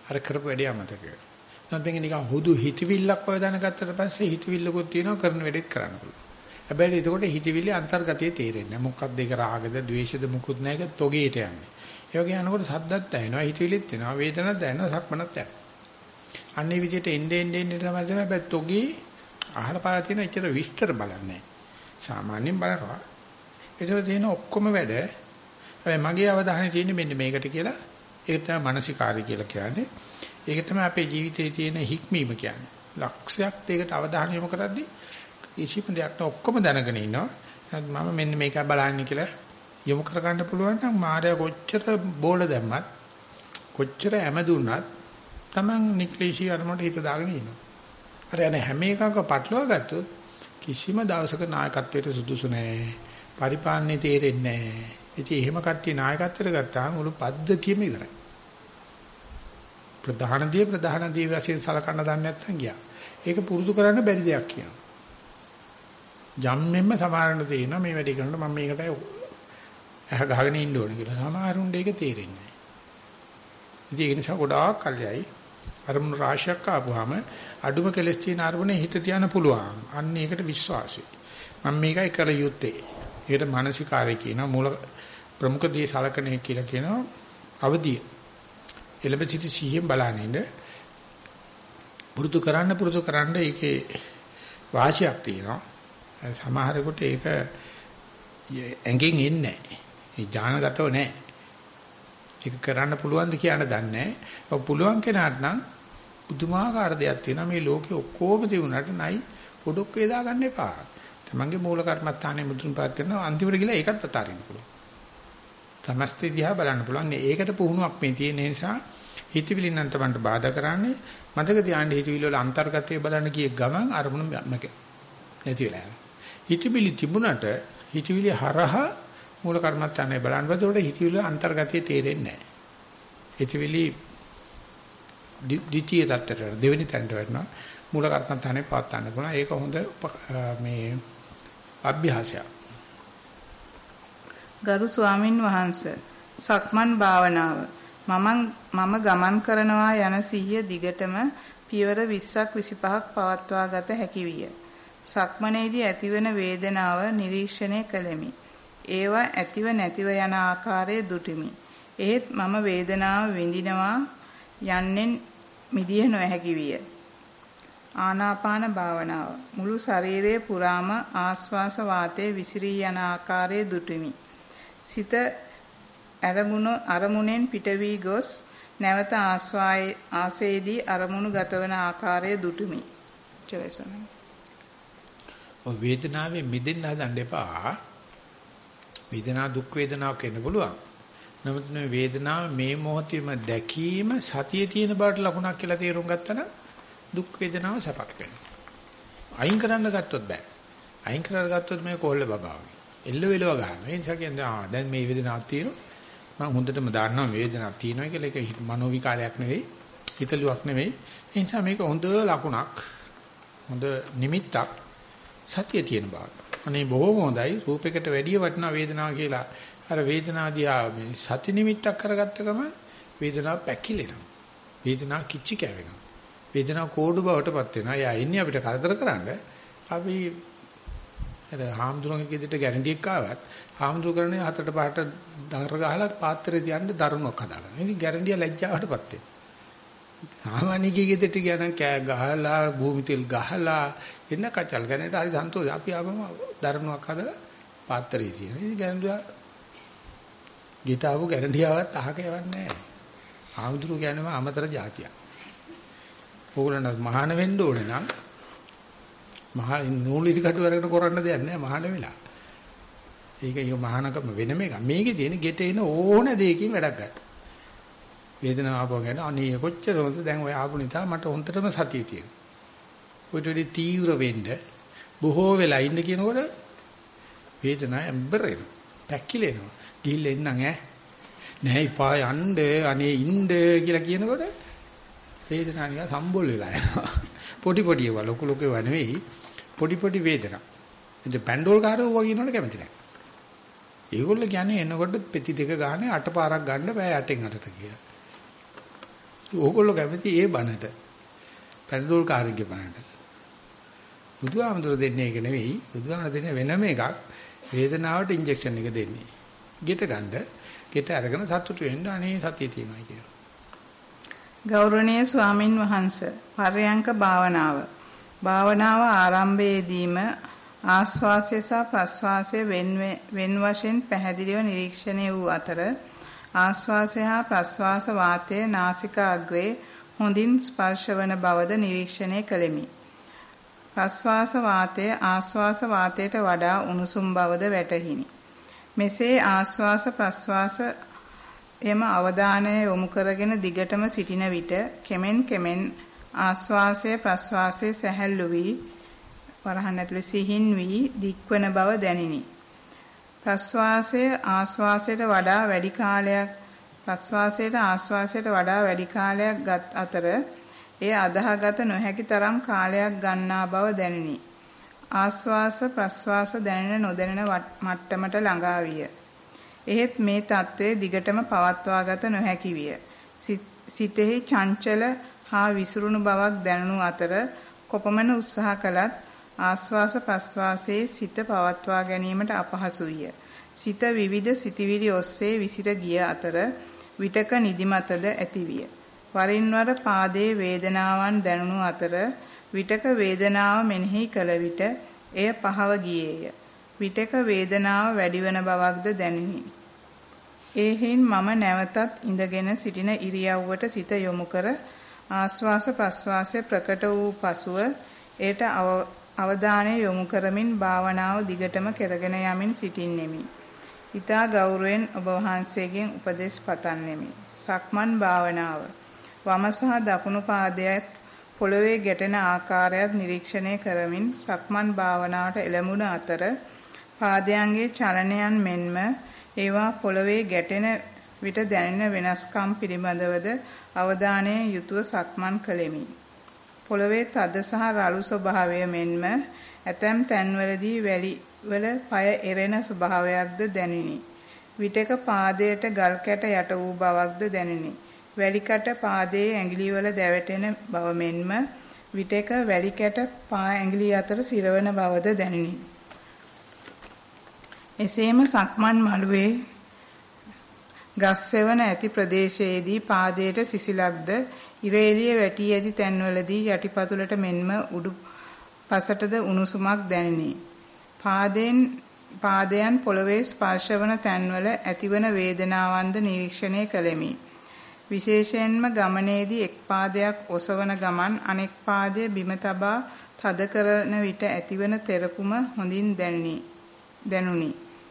අර කරපු වැඩේ අමතක වෙනවා. නැත්නම් නිකන් හුදු හිතවිල්ලක් වගේ දැනගත්තට පස්සේ හිතවිල්ලකුත් තියෙනවා කරන වැඩේත් කරන්න පුළුවන්. හැබැයි එතකොට හිතවිලි අන්තර්ගතයේ තේරෙන්නේ නැහැ. මොකක්ද ඒක රාගද, ද්වේෂද මුකුත් නැහැ. ඒක තොගේට යන්නේ. ඒ වගේ යනකොට සද්දත් ඇහෙනවා, හිතවිලිත් එනවා, වේදනත් දැනෙනවා, සක්මනත් යනවා. අන්නේ විදිහට එන්නේ එන්නේ එන්නේ තමයි තමයි හැබැයි තොගේ අහල පාලා තියෙන එච්චර විස්තර බලන්නේ සාමාන්‍යයෙන් බලනවා. ඒතර තියෙන ඔක්කොම වැඩ හැබැයි මගේ අවධානය තියෙන්නේ මෙන්න මේකට කියලා. ඒක තමයි මානසිකාරය කියලා කියන්නේ. ඒක තමයි අපේ ජීවිතයේ තියෙන හික්මීම කියන්නේ. ලක්ෂයක් දෙයකට අවධානය යොමු කරද්දී කිසිම දෙයක් නැ ඔක්කොම දැනගෙන ඉන්නවා. මම මෙන්න මේක බලන්නේ කියලා යොමු කර ගන්න පුළුවන් නම් මායя කොච්චර බෝල දැම්මත් කොච්චර හැම දුන්නත් Taman නික්ලේශී අරමුණට හිත දාගෙන ඉන්නවා. අර යන හැම එකක පටලවා ගත්තොත් කිසිම දවසක නායකත්වයට සුදුසු නැහැ. පරිපාලනේ තේරෙන්නේ නැහැ. ඉතින් එහෙම කට්ටිය නායකත්වයට ගත්තාම මුළු පද්ධතියම ඉවරයි. ප්‍රධාන දේ ප්‍රධාන දේ වශයෙන් සලකන්න දන්නේ නැත්නම් ගියා. ඒක පුරුදු කරන්න බැරි දෙයක් කියනවා. ජම්මෙන්ම සමහරන තේිනවා මේ වැඩේ කරනකොට මම මේකට ඇහ ගහගෙන ඉන්න ඕනේ කියලා. සමහරුන්ට ඒක තේරෙන්නේ නැහැ. ඉතින් ඒ නිසා ගොඩාක් කල්යයි අරමුණු රාශියක් ආපුවාම අඩුම කෙලස් තියෙන අරමුණේ හිත තියන්න පුළුවන්. අන්න ඒකට විශ්වාසයි. මම මේකයි කල යුත්තේ. ඒකට මානසිකාරය කියනවා මූල ප්‍රමුඛ දේ සලකන්නේ කියලා කියනවා අවදිය. එළඹ සිටි සිහියෙන් බලනින්න පුරුදු කරන්න පුරුදු කරන්න ඒකේ වාසියක් තියෙනවා. සමහරෙකුට ඒක ඇඟෙන් එන්නේ නැහැ. ඒ ඥානගතව නැහැ. ඒක කරන්න පුළුවන්ද කියන දන්නේ නැහැ. ඔව් පුළුවන් කෙනාට නම් පුදුමාකාර දෙයක් තියෙනවා මේ ලෝකේ ඔක්කොම තිබුණාට නයි පොඩක් වේදා ගන්න එපා. තමන්ගේ මූල කර්මස්ථානයේ මුදුන් පාත් කරනවා අන්තිමට ගිහලා ඒකත් අතාරින්න පුළුවන්. සමස්ත දිහා බලන්න පුළුවන්. ඒකට පුහුණුවක් මේ තියෙන නිසා හිතවිලි නම් තමන්ට බාධා කරන්නේ මතක තියාගන්න හිතවිලි වල අන්තර්ගතය බලන්න කියේ ගමන් අරමුණ නැති වෙලා යනවා. හිතවිලි තිබුණට හිතවිලි හරහා මූල කර්මත්තානේ බලන්න බදකොට හිතවිලි අන්තර්ගතයේ තේරෙන්නේ නැහැ. හිතවිලි ද්විතීය தත්තරට දෙවෙනි තැනට වෙනවා. මූල කර්මත්තානේ පාත් ගන්න පුළුවන්. ඒක හොඳ මේ අභ්‍යාසයක්. ගරු ස්වාමින් වහන්සේ සක්මන් භාවනාව මම මම ගමන් කරනවා යන සිහිය දිගටම පියවර 20ක් 25ක් පවත්වා ගත හැකි විය. සක්මනේදී ඇතිවන වේදනාව නිරීක්ෂණය කළෙමි. ඒවා ඇතිව නැතිව යන ආකාරය දුටිමි. එහෙත් මම වේදනාව විඳිනවා යන්නෙන් මිදිය නොහැකි විය. ආනාපාන භාවනාව මුළු ශරීරයේ පුරාම ආස්වාස වාතයේ විසිරී යන ආකාරය දුටිමි. සිත අරමුණු අරමුණෙන් පිට වී ගොස් නැවත ආස්වායේ ආසේදී අරමුණු ගතවන ආකාරය දුටුමි. චරසන. ඔය වේදනාවේ මිදෙන්න හදන්න එපා. වේදනා දුක් වේදනාවක් එන්න පුළුවන්. නමුත් මේ වේදනාව මේ මොහොතේම දැකීම සතියේ තියෙන බාට ලකුණක් කියලා තේරුම් ගත්තා දුක් වේදනාව සපක් වෙනවා. අයින් කරන්න ගත්තොත් බෑ. අයින් කරලා ගත්තොත් මේ කොල්ල බබාවගේ. එල්ල වෙලව ගන්න. ඒ නිසා කියන්නේ ආ දැන් මේ වේදනාවක් තියෙනවා. මම හොඳටම දන්නවා වේදනාවක් තියෙනවා කියලා ඒක මනෝ විකාරයක් නෙවෙයි හිතලුවක් නෙවෙයි ඒ නිසා මේක හොඳ ලකුණක් හොඳ නිමිත්තක් සතිය තියෙන බව. අනේ බොහොම හොඳයි රූපයකට වැඩිය වටිනා වේදනාව කියලා අර වේදනාදියා මේ සති නිමිත්තක් කරගත්ත ගම වේදනාව පැකිලෙනවා. වේදනාව කිච්චි කැවෙනවා. වේදනාව කෝඩු බවටපත් වෙනවා. එයා ඉන්නේ අපිට කරදර කරන්න. අපි අර හාමුදුරන්ගේ ගෙදරට ගැරන්ටි එකක් ආවත් හාමුදුරු කරන්නේ හතට පහට දර ගහලා පාත්‍රේ තියන්න දරුණක් හදාගන්න. ඉතින් ගැරන්ටිය ලැජ්ජාවටපත් වෙනවා. සාමාන්‍යකී ගෙදරට ගියානම් කෑ ගහලා භූමි තෙල් ගහලා එන්න කචල් ගන්නට හරි සන්තෝෂයි. අපි ආවම දරුණක් හදලා පාත්‍රේ තියෙන. ඉතින් ගැරන්ටිය ගිතාවු ගැරන්ටියාවත් අහක යවන්නේ නැහැ. හාමුදුරු කියන්නේ අමතර જાතියක්. ඕගොල්ලන්ට මහාන වෙන්න ඕනේ නම් මහා නූලිසි කටු අරගෙන කරන්න දෙයක් නැහැ මහාන වෙලා. ඒක ඒක මහානකම වෙනම එක. මේකේ තියෙන ගෙට එන ඕන දෙයකින් වැඩක් ගන්න. වේදනාව ආපුවා ගැන අනේ කොච්චර හොඳ දැන් ඔය ආපු නිසා මට හොන්දටම සතිය තියෙනවා. ඔය දෙවි තීව්‍ර වෙන්න බොහෝ වෙලා ඉන්න කියනකොට වේදනාව ඇම්බරෙන. පැකිලෙනවා. ගිහිල්ලා එන්නම් ඈ. නැහැ ඉපා යන්න අනේ ඉන්න කියලා කියනකොට වේදනාව නිකන් සම්බොල් වෙලා යනවා. *laughs* පොඩි පොඩි ඒවා ලොකු ලොකු ඒවා නෙවෙයි. පොඩි පොඩි වේදනා. ඉතින් පැන්ඩෝල් කාරෝ වගේ නෝන කැමති නැහැ. ඒගොල්ලෝ කියන්නේ එනකොට පෙති දෙක ගානේ අට පාරක් ගන්න බෑ යටෙන් අටට කියලා. ඕගොල්ලෝ කැමති ඒ බනට. පැන්ඩෝල් කාර්යගේ බනට. බුදුහාමුදුර දෙන්නේ ඒක නෙවෙයි. බුදුහාමුදුර දෙන්නේ වෙනම එකක්. වේදනාවට ඉන්ජෙක්ෂන් එක දෙන්නේ. ගෙට ගන්න. ගෙට අරගෙන සතුටු වෙන්න අනේ සතිය තියෙනවා කියලා. ගෞරවනීය ස්වාමින් වහන්සේ පරයන්ක භාවනාව භාවනාව ආරම්භයේදීම ආස්වාසය සහ ප්‍රස්වාසය වෙන් වශයෙන් පැහැදිලිව නිරීක්ෂණය වූ අතර ආස්වාසය හා ප්‍රස්වාස වාතයේ නාසික අග්‍රේ හොඳින් ස්පර්ශවන බවද නිරීක්ෂණය කළෙමි. ප්‍රස්වාස වාතයේ ආස්වාස වාතයට වඩා උණුසුම් බවද වැටහිනි. මෙසේ ආස්වාස ප්‍රස්වාස එම අවධානය යොමු කරගෙන දිගටම සිටින විට කෙමෙන් කෙමෙන් ආස්වාසය ප්‍රස්වාසය සැහැල්ලු වී වරහන් ඇතුලේ සිහින් වී දික්වන බව දැනිනි. ප්‍රස්වාසය ආස්වාසයට වඩා වැඩි කාලයක් ප්‍රස්වාසයට ආස්වාසයට වඩා වැඩි කාලයක් ගත් අතර එය අදාහගත නොහැකි තරම් කාලයක් ගන්නා බව දැනිනි. ආස්වාස ප්‍රස්වාස දැනෙන නොදැනෙන මට්ටමට ළඟා විය. එහෙත් මේ తත්වයේ දිගටම පවත්වාගත නොහැකි විය. සිතෙහි චංචල හා විසිරුණු බවක් දැනුණු අතර කොපමණ උත්සාහ කළත් ආස්වාස ප්‍රස්වාසයේ සිත පවත්වා ගැනීමට අපහසු විය. සිත විවිධ සිතිවිලි ඔස්සේ විසිර ගිය අතර විටක නිදිමතද ඇතිවිය. වරින් වර පාදයේ වේදනාවන් දැනුණු අතර විටක වේදනාව මෙනෙහි කළ විට එය පහව ගියේය. විටක වේදනාව වැඩිවන බවක්ද දැනිනි. ඒහින් මම නැවතත් ඉඳගෙන සිටින ඉරියව්වට සිත යොමු කර ආස්වාස ප්‍රස්වාසය ප්‍රකට වූ පසුව ඒට අවධානය යොමු කරමින් භාවනාව දිගටම කරගෙන යමින් සිටින්නෙමි. ඊතා ගෞරවයෙන් ඔබ වහන්සේගෙන් උපදෙස් පතන්නෙමි. සක්මන් භාවනාව වම සහ දකුණු පාදයට පොළවේ ගැටෙන ආකාරයත් නිරීක්ෂණය කරමින් සක්මන් භාවනාවට එළඹුණ අතර පාදයන්ගේ චලනයන් මෙන්ම ඒවා පොළවේ ගැටෙන විට දැනෙන වෙනස්කම් පිළිබඳවද අවධානය යුතුව සක්මන් කළෙමි. පොළවේ තද සහ රළු ස්වභාවය මෙන්ම ඇතැම් තැන්වලදී වැලි වල পায় එරෙන ස්වභාවයක්ද දැනිනි. විටක පාදයට ගල් කැට යට වූ බවක්ද දැනිනි. වැලි කැට පාදයේ ඇඟිලි වල දැවටෙන බව මෙන්ම විටක වැලි කැට පා ඇඟිලි අතර සිරවන බවද දැනිනි. එසේම සක්මන් මළුවේ ගස් සෙවන ඇති ප්‍රදේශයේදී පාදයට සිසිලක්ද ඉරේලිය වැටි ඇති තැන්වලදී යටිපතුලට මෙන්ම උඩු පසටද උණුසුමක් දැනිනි. පාදයෙන් පාදයන් පොළවේ ස්පර්ශවන තැන්වල ඇතිවන වේදනාවන්ද නිරීක්ෂණය කළෙමි. විශේෂයෙන්ම ගමනේදී එක් පාදයක් ඔසවන ගමන් අනෙක් පාදය බිම තබා තද කරන විට ඇතිවන තෙරපුම හොඳින් දැනුනි.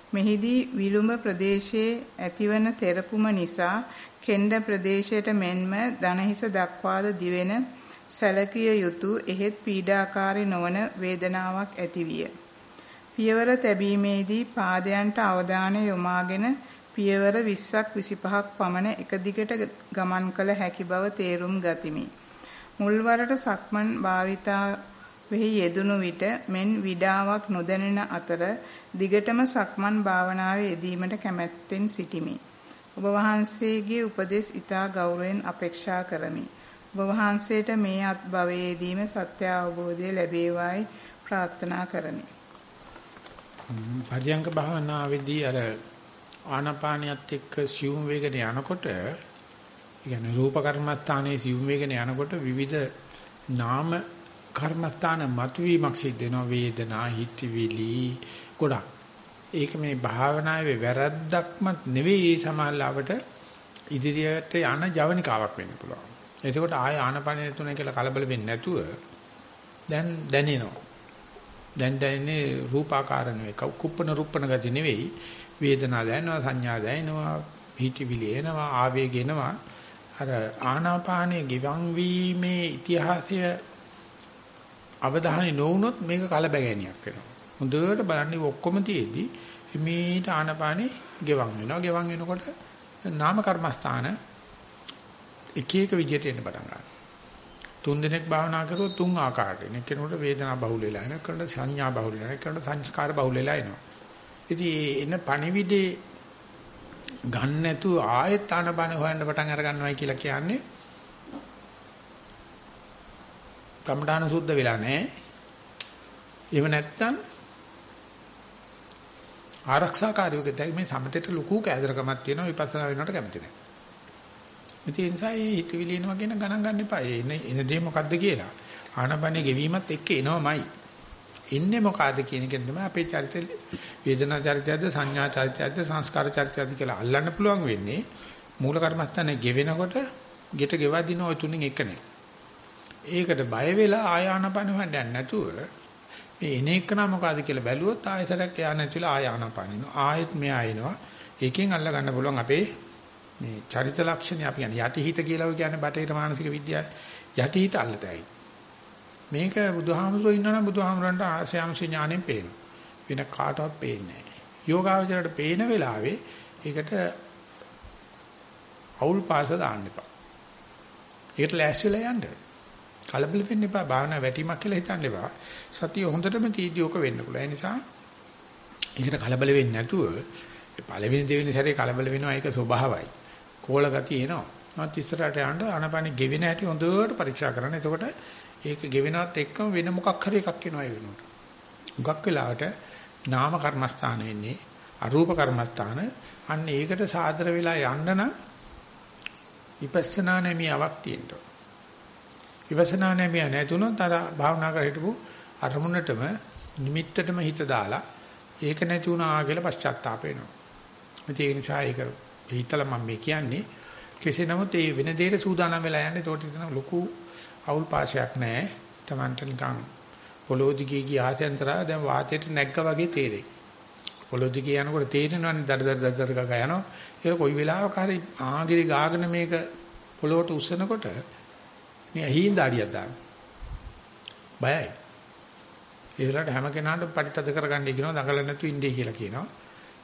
දැනුනි. මෙහිදී විලුඹ ප්‍රදේශයේ ඇතිවන තෙරපුම නිසා කෙන්ඩ ප්‍රදේශයට මෙන්ම දනහිස දක්වාද දිවෙන සැලකිය යුතු එහෙත් පීඩාකාරී නොවන වේදනාවක් ඇතිවිය. පියවර තැබීමේදී පාදයන්ට අවධානය යොමාගෙන පියවර 20ක් 25ක් පමණ එක දිගට ගමන් කළ හැකි බව තේරුම් ගතිමි. මුල්වරට සක්මන් භාවිතා වෙහි යෙදුණු විට මෙන් විඩාවක් නොදැනෙන අතර දිගටම සක්මන් භාවනාවේ යෙදීමට කැමැත්තෙන් සිටිමි. ඔබ වහන්සේගේ උපදෙස් ඊතා ගෞරවයෙන් අපේක්ෂා කරමි. ඔබ වහන්සේට මේ අත් භවයේදීම සත්‍ය අවබෝධය ලැබේවායි ප්‍රාර්ථනා කරමි. පරියංග භාවනාවේදී අර ආනාපානියත් එක්ක සියුම් වේගන යනකොට කියන්නේ රූප කර්මස්ථානයේ සියුම් වේගන යනකොට විවිධ නාම කර්මස්ථාන මතුවීමක් සිද්ධ වෙනවා වේදනා හිතවිලි ගොඩක්. ඒක මේ භාවනාවේ වැරද්දක්මත් නෙවෙයි සමාල්ලාවට ඉදිරියට යන ජවනිකාවක් වෙන්න පුළුවන්. එතකොට ආය ආනපනේ තුන කියලා කලබල වෙන්නේ නැතුව දැන් දැනෙනවා. දැන් දැනෙන්නේ රූපාකාර නෙවෙයි කුප්පන රුප්පන ගති නෙවෙයි වේදනා දැනෙනවා සංඥා දැනෙනවා හිතවිලි එනවා ආවේග එනවා අර ආනාපානයේ ගිවන් වීමේ ඉතිහාසය අවධානය නොවුනොත් මේක කලබගෑනියක් වෙනවා. හොඳට බලන්නේ ඔක්කොම තියේදී මේට ආනපානේ ගෙවන් වෙනවා. ගෙවන් වෙනකොට නාම කර්මස්ථාන එක එක විදිහට එන්න පටන් ගන්නවා. තුන් දිනක් භාවනා කරුවොත් තුන් ආකාරයෙන් එක්කෙනෙකුට වේදනා බහුල වෙලා එන එක්කෙනෙකුට සංඥා බහුල වෙලා එක්කෙනෙකුට සංස්කාර බහුල වෙලා එනවා. ඉතින් එන පණිවිඩේ ගන්න නැතුව ආයෙත් ආනපාන හොයන්න පටන් අර ගන්නවයි කියලා කියන්නේ කම්ඩාන සුද්ධ වෙලා නැහැ. එහෙම නැත්තම් ආරක්ෂාකාරීවකද මේ සමතේට ලොකු කෑදරකමක් තියෙනවා විපස්සනා වෙනකොට කැමති නැහැ. ඉතින් ඒ නිසා මේ හිතවිලි එනවා කියන ගණන් ගන්න එපා. එන එන දේ මොකද්ද කියලා. ආනපනේ ගෙවීමත් එක්ක එනවමයි. එන්නේ මොකද්ද කියන එක තමයි අපේ චරිත වේදනා චරිතයද සංඥා චරිතයද සංස්කාර චරිතයද කියලා අල්ලන්න පුළුවන් වෙන්නේ. මූල කර්මස්ථානේ ගෙවෙනකොට ගෙට ගෙවදින ওই තුنين එකනේ. ඒකට බය වෙලා ආයානපන හොයන්න නැතුව මේ එන එක නම මොකද්ද කියලා බැලුවොත් ආයතරක් යා නැතිලා ආයානපනින. ආයෙත් මෙයා එනවා. ඒකෙන් අල්ල ගන්න පුළුවන් අපේ මේ චරිත ලක්ෂණ අපි කියන්නේ යටිහිත කියලා කියන්නේ බටේට මානසික විද්‍යාව යටිහිත අල්ලතයි. මේක බුදුහාමුදුරුවෝ ඉන්නවනම් බුදුහාමුදුරන්ට ආශයම්ස ඥාණයෙන් පේනවා. වෙන කාටවත් පේන්නේ නැහැ. යෝගාවචරයට පේන වෙලාවේ ඒකට අවුල් පාස දාන්න එපා. ඒකට ලෑස්තිලා යන්න. කලබල වෙන්න එපා. භාවනා වැටීමක් කියලා හිතන්න එපා. සතිය හොඳටම තීදී ඕක වෙන්න පුළුවන්. ඒ නිසා ඒකට කලබල වෙන්නේ නැතුව පළවෙනි දෙවෙනි සැරේ කලබල වෙනවා ඒක ස්වභාවයි. කෝල ගතිය එනවා. මත් ඉස්සරහට යන්න අනපනි ගෙවෙන හැටි හොඳට පරීක්ෂා කරන්න. එතකොට ඒක ගෙවෙනවත් එක්කම වෙන මොකක් හරි එකක් එනවා ඒ වෙනුවට. මුගක් වෙලාවට නාම කර්මස්ථාන එන්නේ අරූප කර්මස්ථාන අන්න ඒකට සාදර වෙලා යන්න නම් විපස්සනා නැමියාවක් තියෙනවා. විපස්සනා නැමිය නැතුනොත් අර භාවනා කර හිටපු අරමුණටම නිමිත්තටම හිත දාලා ඒක නැති වුණා කියලා පශ්චාත්තාප වෙනවා. ඒ නිසා ඒක හිතලා මම මේ කියන්නේ කෙසේ නමුත් මේ වෙන දෙයකට සූදානම් වෙලා යන්නේ ඒකට හිතන ලොකු අවුල් පාශයක් නැහැ. Tamanට නිකන් පොළොදිගේ ගිය ආසෙන්තරා දැන් වාතයට නැග්ගා වගේ තේරෙයි. පොළොදිගේ යනකොට තේරෙනවනේ දර දර දර ගා යනවා. ඒක කොයි වෙලාවක හරි ආගිරි ගාගෙන මේක පොළොවට උස්සනකොට මේ හීන් දාඩියක් දාන. බයයි. ඒ වෙලාවට හැම කෙනාටම පරිතද කරගන්න කියනවා දඟල නැතු ඉන්නේ කියලා කියනවා.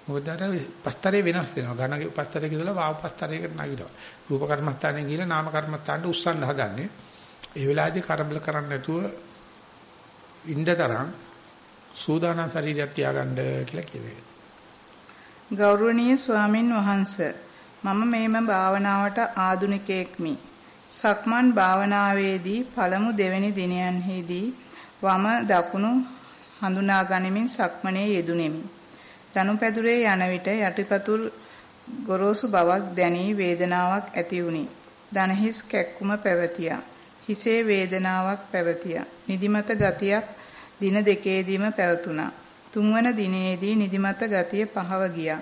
මොකද අර පස්තරේ වෙනස් වෙනවා. ඝන පස්තරේ කියලා වාව පස්තරයකට නගිනවා. රූප කර්මස්ථානයෙන් ගිහලා නාම කර්මස්ථානට උස්සන්න හදන්නේ. ඒ වෙලාවේදී කරබල කරන්නේ නැතුව ඉන්දතරම් සූදානම් ශරීරයක් තියාගන්න කියලා කියදේ. ගෞරවනීය ස්වාමින් වහන්සේ මම මේම භාවනාවට ආදුනිකයෙක්මි. සක්මන් භාවනාවේදී පළමු දෙවැනි දිනයන්හිදී වම දකුණු හඳුනා ගනිමින් සක්මනේ යෙදුණෙමි. ලනුපැදුරේ යන විට යටිපතුල් ගොරෝසු බවක් දැනී වේදනාවක් ඇති වුනි. දනහිස් කැක්කුම පැවතියා. හිසේ වේදනාවක් පැවතියා. නිදිමත ගතියක් දින දෙකේදීම පැවතුණා. තුන්වන දිනේදී නිදිමත ගතිය පහව ගියා.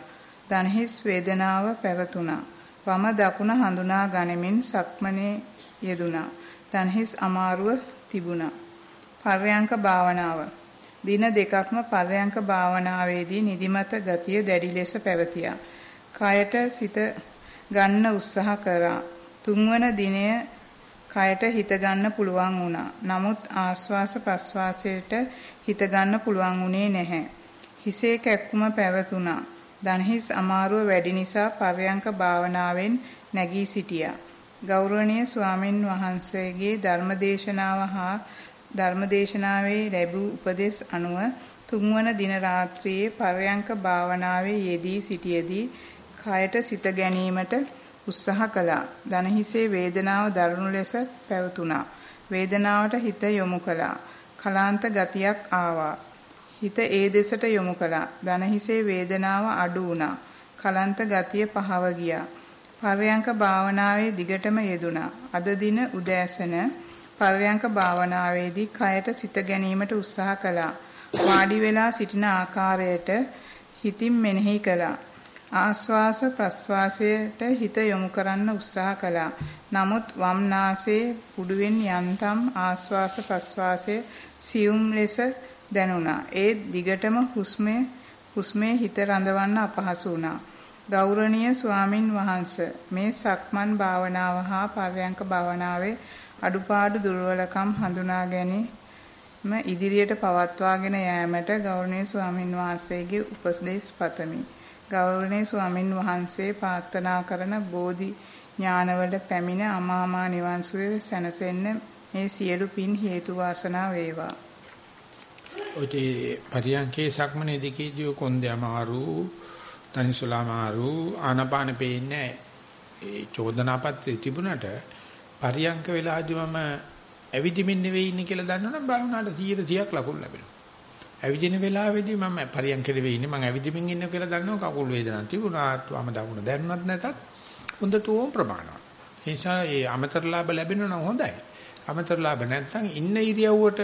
දනහිස් වේදනාව පැවතුණා. වම දකුණ හඳුනා ගනිමින් සක්මනේ යෙදුණා. දනහිස් අමාරුව තිබුණා. පර්යංක භාවනාව. දින දෙකක්ම පර්යංක භාවනාවේදී නිදිමත ගතිය දැඩි ලෙස පැවතියා. කයට සිත ගන්න උත්සාහ කරා. තුන්වන දිනය කයට හිත ගන්න පුළුවන් වුණා. නමුත් ආස්වාස ප්‍රස්වාසයට හිත ගන්න පුළුවන් වුණේ නැහැ. හිසේ කැක්කුම පැවතුණා. දණහිස් අමාරුව වැඩි නිසා පර්යංක භාවනාවෙන් නැගී සිටියා. ගෞරවනීය ස්වාමින් වහන්සේගේ ධර්මදේශනාව හා ධර්මදේශනාවේ ලැබූ උපදෙස් අනුව තුන්වන දින රාත්‍රියේ පර්යංක භාවනාවේ යෙදී සිටියේදී කයට සිත ගැනීමට උත්සාහ කළා. දණහිසේ වේදනාව දරුණු ලෙස පැවතුණා. වේදනාවට හිත යොමු කළා. කලාන්ත ගතියක් ආවා. හිත ඒ දෙසට යොමු කළා. දනහිසේ වේදනාව අඩු වුණා. කලන්ත ගතිය පහව ගියා. පර්යංක භාවනාවේ දිගටම යෙදුණා. අද දින උදෑසන පර්යංක භාවනාවේදී කයට සිත ගැනීමට උත්සාහ කළා. වාඩි වෙලා සිටින ආකාරයට හිතින් මෙනෙහි කළා. ආස්වාස ප්‍රස්වාසයට හිත යොමු කරන්න උත්සාහ කළා. නමුත් වම් නාසයේ පුඩුවෙන් යන්තම් ආස්වාස ප්‍රස්වාසයේ සියුම් ලෙස දැනුණා. ඒ දිගටම හුස්මේ හුස්මේ හිත රඳවන්න අපහසු වුණා. ගෞරවනීය ස්වාමින් වහන්සේ මේ සක්මන් භාවනාව හා පර්යංක භාවනාවේ අඩුපාඩු දුර්වලකම් හඳුනා ගැනීම ඉදිරියට පවත්වාගෙන යාමට ගෞරවනීය ස්වාමින් වහන්සේගේ උපදෙස් පතමි. ගෞරවනීය ස්වාමින් වහන්සේ ප්‍රාර්ථනා කරන බෝධි ඥානවලට පැමිණ අමාමා නිවන් සුවේ සැනසෙන්න මේ සියලු පින් හේතු වාසනා වේවා. ඔතේ පරියන්කේ සක්මනේ දෙකේදී කොන්දේ අමාරු තනිසුලා අමාරු ආනපාන පේන්නේ ඒ චෝදනාපත්‍රය තිබුණට පරියන්ක වෙලාදී මම ඇවිදිමින් නෙවෙයි ඉන්නේ කියලා දන්නවනම් භාවනාවට 100%ක් ලකුණු ලැබෙනවා. ඇවිදින වෙලාවේදී මම පරියන්ක නෙවෙයි ඉන්නේ මම ඇවිදිමින් ඉන්නේ කියලා දන්නවා කකුල් වේදනාවක් තිබුණා වම දකුණ දැනුණත් නැතත් හොඳට ඕම් ප්‍රමාණවත්. ඒ නිසා ඒ අමතර ලාභ ලැබෙනවා නම් හොඳයි. අමතර ලාභ නැත්නම් ඉන්න ඉරියව්වට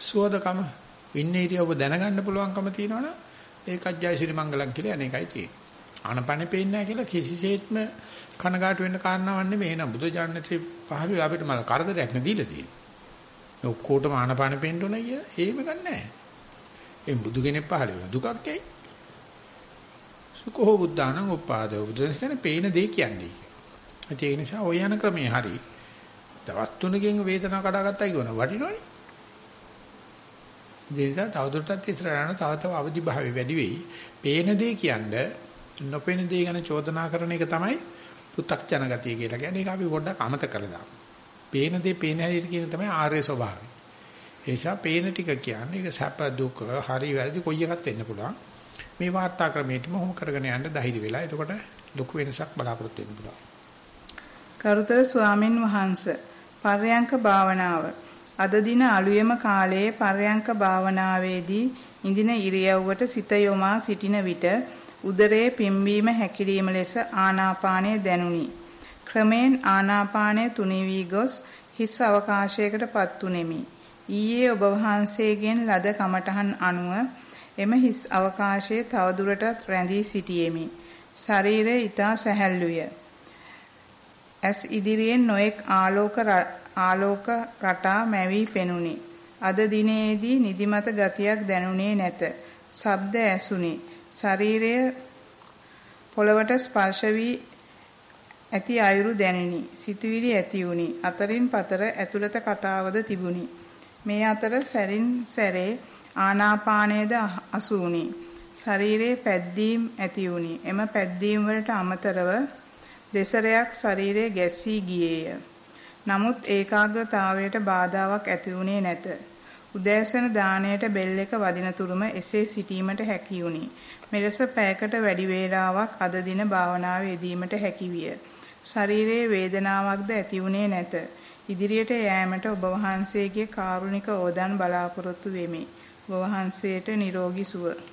සුවදකම ඉන්නේ ඉරියව්ව දැනගන්න පුළුවන්කම තියෙනවනම් ඒකත් ජයසිරි මංගලම් කියලා අනේකයි තියෙන්නේ. ආනපනෙ පේන්නේ නැහැ කියලා කිසිසේත්ම කනගාටු වෙන්න කාරණාවක් නෙමෙයි. එහෙනම් බුදු ජානකේ පහළ අපිට මල කරදරයක් නෙදීලා තියෙන්නේ. මේ ඔක්කොටම ආනපනෙ පේන්න ඕනේ කියලා එහෙම ගන්නෑ. ඒ බුදු කෙනෙක් පහළ වෙන දුකක් ඇයි? සුඛෝ බුද්ධානං උපාදෝ බුදුන් කියන්නේ පේන දේ කියන්නේ. ඒ නිසා ඔය යන ක්‍රමේ හරි. දවස් තුනකින් වේදනාව කඩාගත්තා කියන වටිනවනේ. ඒ නිසා තවදුරටත් ඉස්සරහට තව තව අවදි භාවය වැඩි වෙයි. පේන දේ කියන්නේ නොපෙන දේ ගැන චෝදනා කරන එක තමයි පු탁ජන ගතිය කියලා කියන්නේ. ඒක අපි පොඩ්ඩක් අමතක කරලා දාමු. පේන දේ පේන හැටියට කියන තමයි ආර්ය ස්වභාවය. ඒ නිසා පේන ටික කියන්නේ ඒක සැප දුක හරි වැරදි කොයි එකක් වෙන්න පුළුවන්. මේ වාර්තා ක්‍රමයටම ඔහොම කරගෙන යන්න ධෛර්ය වෙලා එතකොට ලොකු වෙනසක් බලාපොරොත්තු වෙන්න පුළුවන්. කරුතර ස්වාමින් වහන්සේ පර්යංක භාවනාව අද දින අලුයම කාලයේ පර්යංක භාවනාවේදී ඉඳින ඉරියව්වට සිත යොමා සිටින විට උදරයේ පිම්බීම හැකිලිම ලෙස ආනාපානය දැනුනි. ක්‍රමෙන් ආනාපානය තුනී වී ගොස් හිස් අවකාශයකට පත්තුනේමි. ඊයේ ඔබ වහන්සේගෙන් ලද කමඨහන් අනුව එම හිස් අවකාශයේ තවදුරටත් රැඳී සිටියෙමි. ශරීරය ඊතා සැහැල්ලුය. ඇස් ඉදිරියෙන් නොඑක් ආලෝක ආලෝක රටා මැවි පෙනුනි. අද දිනේදී නිදිමත ගතියක් දැනුනේ නැත. ශබ්ද ඇසුනි. ශරීරය පොළවට ස්පර්ශ වී ඇති අයුරු දැනිනි. සිතුවිලි ඇති වුනි. අතරින් පතර ඇතුළත කතාවද තිබුණි. මේ අතර සැරින් සැරේ ආනාපානයේද අසු වුනි. ශරීරයේ පැද්දීම් ඇති වුනි. එම පැද්දීම් වලට අමතරව දෙසරයක් ශරීරයේ ගැස්සී ගියේය. නමුත් ඒකාග්‍රතාවයට බාධාවක් ඇති වුණේ නැත. උදෑසන දාණයට බෙල් එක වදින තුරුම එසේ සිටීමට හැකි වුණි. මෙලෙස පැයකට වැඩි වේලාවක් අද දින භාවනාවේ යෙදීමට හැකි විය. ශරීරයේ වේදනාවක්ද ඇති වුණේ නැත. ඉදිරියට යෑමට ඔබ වහන්සේගේ කාරුණික ඕදන් බලාපොරොත්තු වෙමි. ඔබ වහන්සේට නිරෝගී සුව.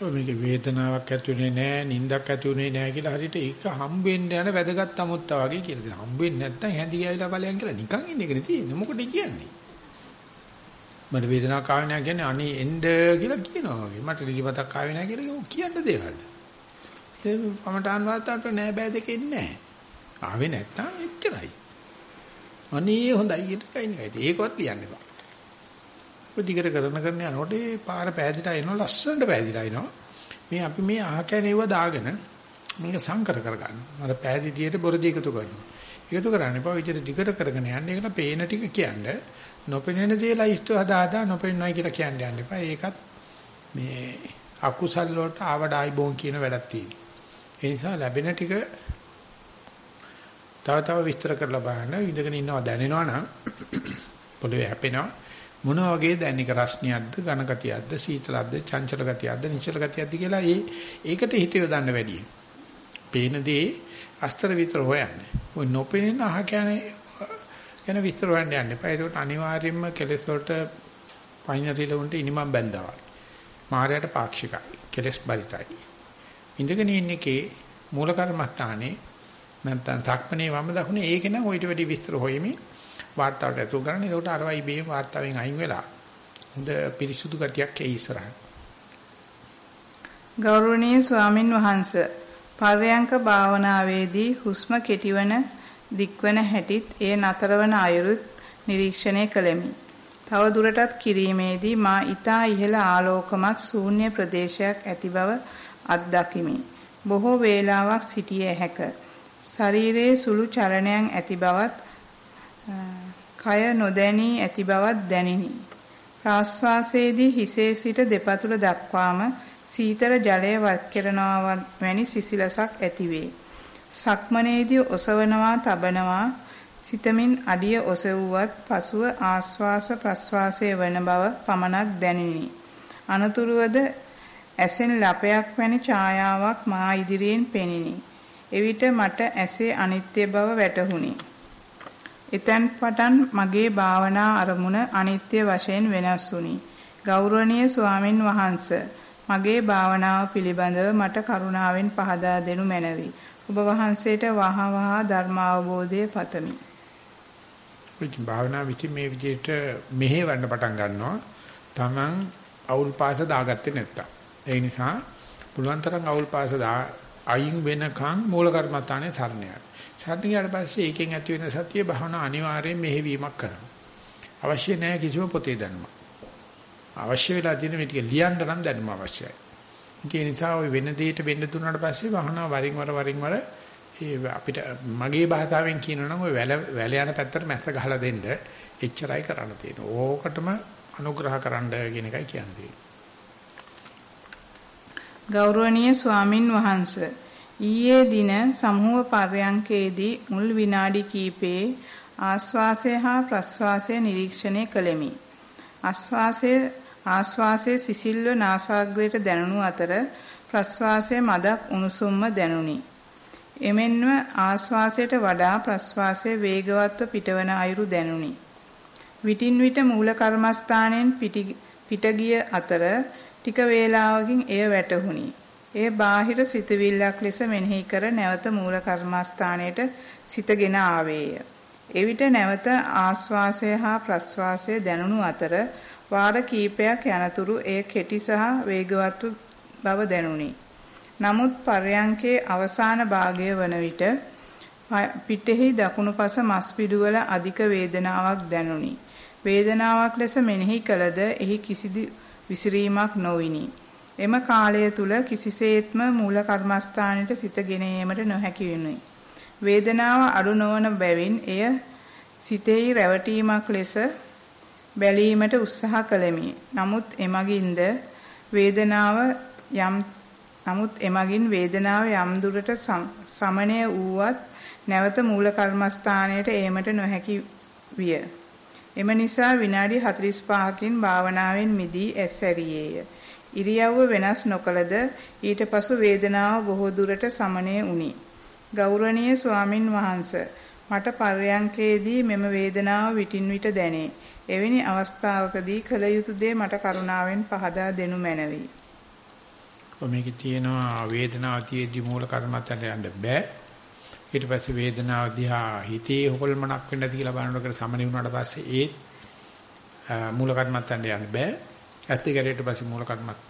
ඔය මේක වේදනාවක් ඇති උනේ නැහැ, නිින්දක් ඇති උනේ නැහැ කියලා හරියට ඒක හම්බෙන්න යන වැදගත් අමුත්තා වගේ කියලා දෙනවා. හම්බෙන්නේ නැත්නම් හැඳි ගෑවිලා ඵලයන් කියලා නිකන් ඉන්න එකනේ තියෙන්නේ. මොකටද කියන්නේ? මට වේදනාවක් ආවේ නැහැ කියන්නේ අනේ එන්න කියලා කියනවා වගේ. මට නිදිමතක් ආවේ නැහැ කියලා කියන්න දේවල්ද? ඒ පමටාන් වාතාවට නෑ බෑ දෙකේ නැහැ. ආවේ නැත්තම් එච්චරයි. අනේ හොඳයි කියලා ඉන්නේ. ඒකවත් කියන්න එපා. ඔය දිගට කරන කරන යනකොට ඒ පාර පෑදිලා එනවා ලස්සනට පෑදිලා එනවා. මේ අපි මේ අහකැනෙව දාගෙන මේක සංකර කරගන්න. අර පෑදිතියට බොරදී එකතු කරනවා. එකතු කරන්න එපා. විතර දිගට කරගෙන යන්න. ඒකට පේන ටික කියන්නේ නොපෙනෙන දේ ලයිස්තු හදා හදා නොපෙන්නයි කියලා කියන්න යන්න එපා. ඒකත් මේ අකුසල් වලට ආවඩායි බෝන් කියන වැඩක් තියෙනවා. ඒ නිසා ලැබෙන ටික තව තව විස්තර කරලා බලන්න ඉඳගෙන ඉන්නවා දැනෙනවා නම් පොළවේ හැපෙනවා මොන වගේ දැන් එක රස්නියක්ද ඝන ගතියක්ද සීතලක්ද චංචල ගතියක්ද නිශ්චල ගතියක්ද කියලා ඒ ඒකට හිත යොදන්න වැඩි. පේන දේ අස්තර විතර හොයන්නේ. ඔය නොපෙනෙන අහ කියන්නේ ගැන විස්තර හොයන්න යන්න එපා. ඒකට අනිවාර්යයෙන්ම කෙලෙස් වලට පයින්රිල උන්ට ඉනිමම් බැඳනවා. මායයට පාක්ෂිකයි. කෙලෙස් බරිතයි. ඉඳගෙන ඉන්නකේ මූල කර්මස්ථානේ නැත්නම් තක්මනේ වම දකුණේ ඒක නම් ඔయిత වැඩි විස්තර හොයමින් වාර්තාවට ඇතුල් කරන්නේ. ඒකට අරවයි බේ වාර්තාවෙන් අයින් වෙලා හොඳ පිරිසුදු ගතියක් එයි ඉස්සරහට. ගෞරවනීය ස්වාමින් වහන්සේ පර්යංක භාවනාවේදී හුස්ම කෙටිවන දික්වන හැටිත් එය නතරවන අයුරුත් නිරීක්ෂණය කළෙමි. තව දුරටත් කිරීමේදී මා ඊතා ඉහළ ආලෝකමත් ශූන්‍ය ප්‍රදේශයක් ඇති බව අත්දකිමි. බොහෝ වේලාවක් සිටියේ හැක. ශරීරයේ සුළු චලනයන් ඇති බවත් කය නොදැනී ඇති බවත් දැනිනි. ප්‍රාශ්වාසයේදී හිසේ සිට දෙපතුල දක්වාම සීතල ජලය වත් කරනවා වැනි සිසිලසක් ඇතිවේ. සක්මනේදී ඔසවනවා තබනවා සිතමින් අඩිය ඔසවුවත් පසුව ආස්වාස ප්‍රස්වාසයේ වන බව පමණක් දැනිනි. අනතුරුවද ඇසෙන් ලපයක් වැනි ඡායාවක් මා ඉදිරියෙන් පෙනිනි. එවිට මට ඇසේ අනිත්‍ය බව වැටහුණි. එතෙන් පටන් මගේ භාවනා අරමුණ අනිත්‍ය වශයෙන් වෙනස් වුණි. ගෞරවනීය ස්වාමින් වහන්සේ මගේ භාවනාව පිළිබඳව මට කරුණාවෙන් පහදා දෙනු මැනවි. ඔබ වහන්සේට වහ වහ ධර්ම අවබෝධය පතමි. ඉතින් භාවනා විචි මේ විදිහට මෙහෙවන්න පටන් ගන්නවා. Taman අවුල් පාස දාගත්තේ නැත්තම්. ඒ නිසා පුළුවන් තරම් අවුල් පාස දා අයින් වෙනකන් මූල කර්මත්තානේ සරණ යන්න. සරණ ගියාට පස්සේ ඒකෙන් ඇති වෙන සතිය භාවනා අනිවාර්යයෙන් මෙහෙවීමක් කරනවා. අවශ්‍ය නැහැ කිසිම පොතේ දැනුම. අවශ්‍ය වෙලා තියෙන මේ ටික ලියන්න නම් දැනුම අවශ්‍යයි. ඒ නිසා ওই වෙන දෙයකට වෙන්න දුන්නාට පස්සේ වහනවා වරින් වර වරින් වර ඒ අපිට මගේ භාෂාවෙන් කියනනම් ওই වැල වැල යන පැත්තට මැස්ස ගහලා දෙන්න එච්චරයි කරන්න තියෙන්නේ. ඕකටම අනුග්‍රහ කරන්න කියන එකයි කියන්නේ. ගෞරවනීය ස්වාමින් වහන්සේ ඊයේ දින සමූහ පර්යංකේදී මුල් විනාඩි කිහිපේ ආස්වාසය හා ප්‍රස්වාසය නිරීක්ෂණය කළෙමි. ආස්වාසය ආශ්වාසයේ සිසිල්ව නාසාග්‍රයට දැනුණු අතර ප්‍රශ්වාසයේ මදක් උණුසුම්ම දැනුනි. එමෙන්ම ආශ්වාසයට වඩා ප්‍රශ්වාසයේ වේගවත්ව පිටවන අයුරු දැනුනි. විටින් විට මූල කර්මස්ථානයෙන් පිට ගිය අතර ටික වේලාවකින් එය වැටහුණි. එය බාහිර සිතවිල්ලක් ලෙස මෙනෙහි කර නැවත මූල කර්මස්ථානයට සිතගෙන ආවේය. එවිට නැවත ආශ්වාසය හා ප්‍රශ්වාසය දැනුණු අතර වාර කීපයක් යනතුරු එය කෙටි සහ වේගවත් බව දැනුනි. නමුත් පර්යංකේ අවසාන භාගය වන විට පිටෙහි දකුණු පස මස් පිඩුවල අධික වේදනාවක් දැනුනි. වේදනාවක් ලෙස මෙනෙහි කළද එහි කිසිදු විසිරීමක් නොවිනි. එම කාලය තුල කිසිසේත්ම මූල කර්මස්ථානයට සිත ගෙන ඒමට නොහැකි වුණි. වේදනාව අඩු නොවන බැවින් එය සිතෙහි රැවටීමක් ලෙස බැලීමට උත්සාහ කළෙමි. නමුත් එමගින්ද වේදනාව යම් නමුත් එමගින් වේදනාව යම් දුරට සමනය වූවත් නැවත මූල කර්මස්ථානයට ඒමට නොහැකි විය. එම නිසා විනාඩි 45කින් භාවනාවෙන් මිදී ඇස්සැරියේය. ඉරියව්ව වෙනස් නොකලද ඊට පසු වේදනාව බොහෝ දුරට සමනය වුණි. ගෞරවනීය ස්වාමින් වහන්සේ මට පර්යංකේදී මෙම වේදනාව විටින් විට දැනේ. එවැනි අවස්ථාවකදී කල යුතු දේ මට කරුණාවෙන් පහදා දෙනු මැනවි. මේකේ තියෙනවා වේදනාව තියේදී මූල කර්මත්තට යන්න බෑ. ඊට පස්සේ වේදනාව දිහා හිතේ හොල්මනක් වෙන්න ඇති කියලා බලනකොට සමනි වුණාට පස්සේ ඒ මූල කර්මත්තට යන්න බෑ. ඇත්ත ගැරේට පස්සේ මූල කර්මත්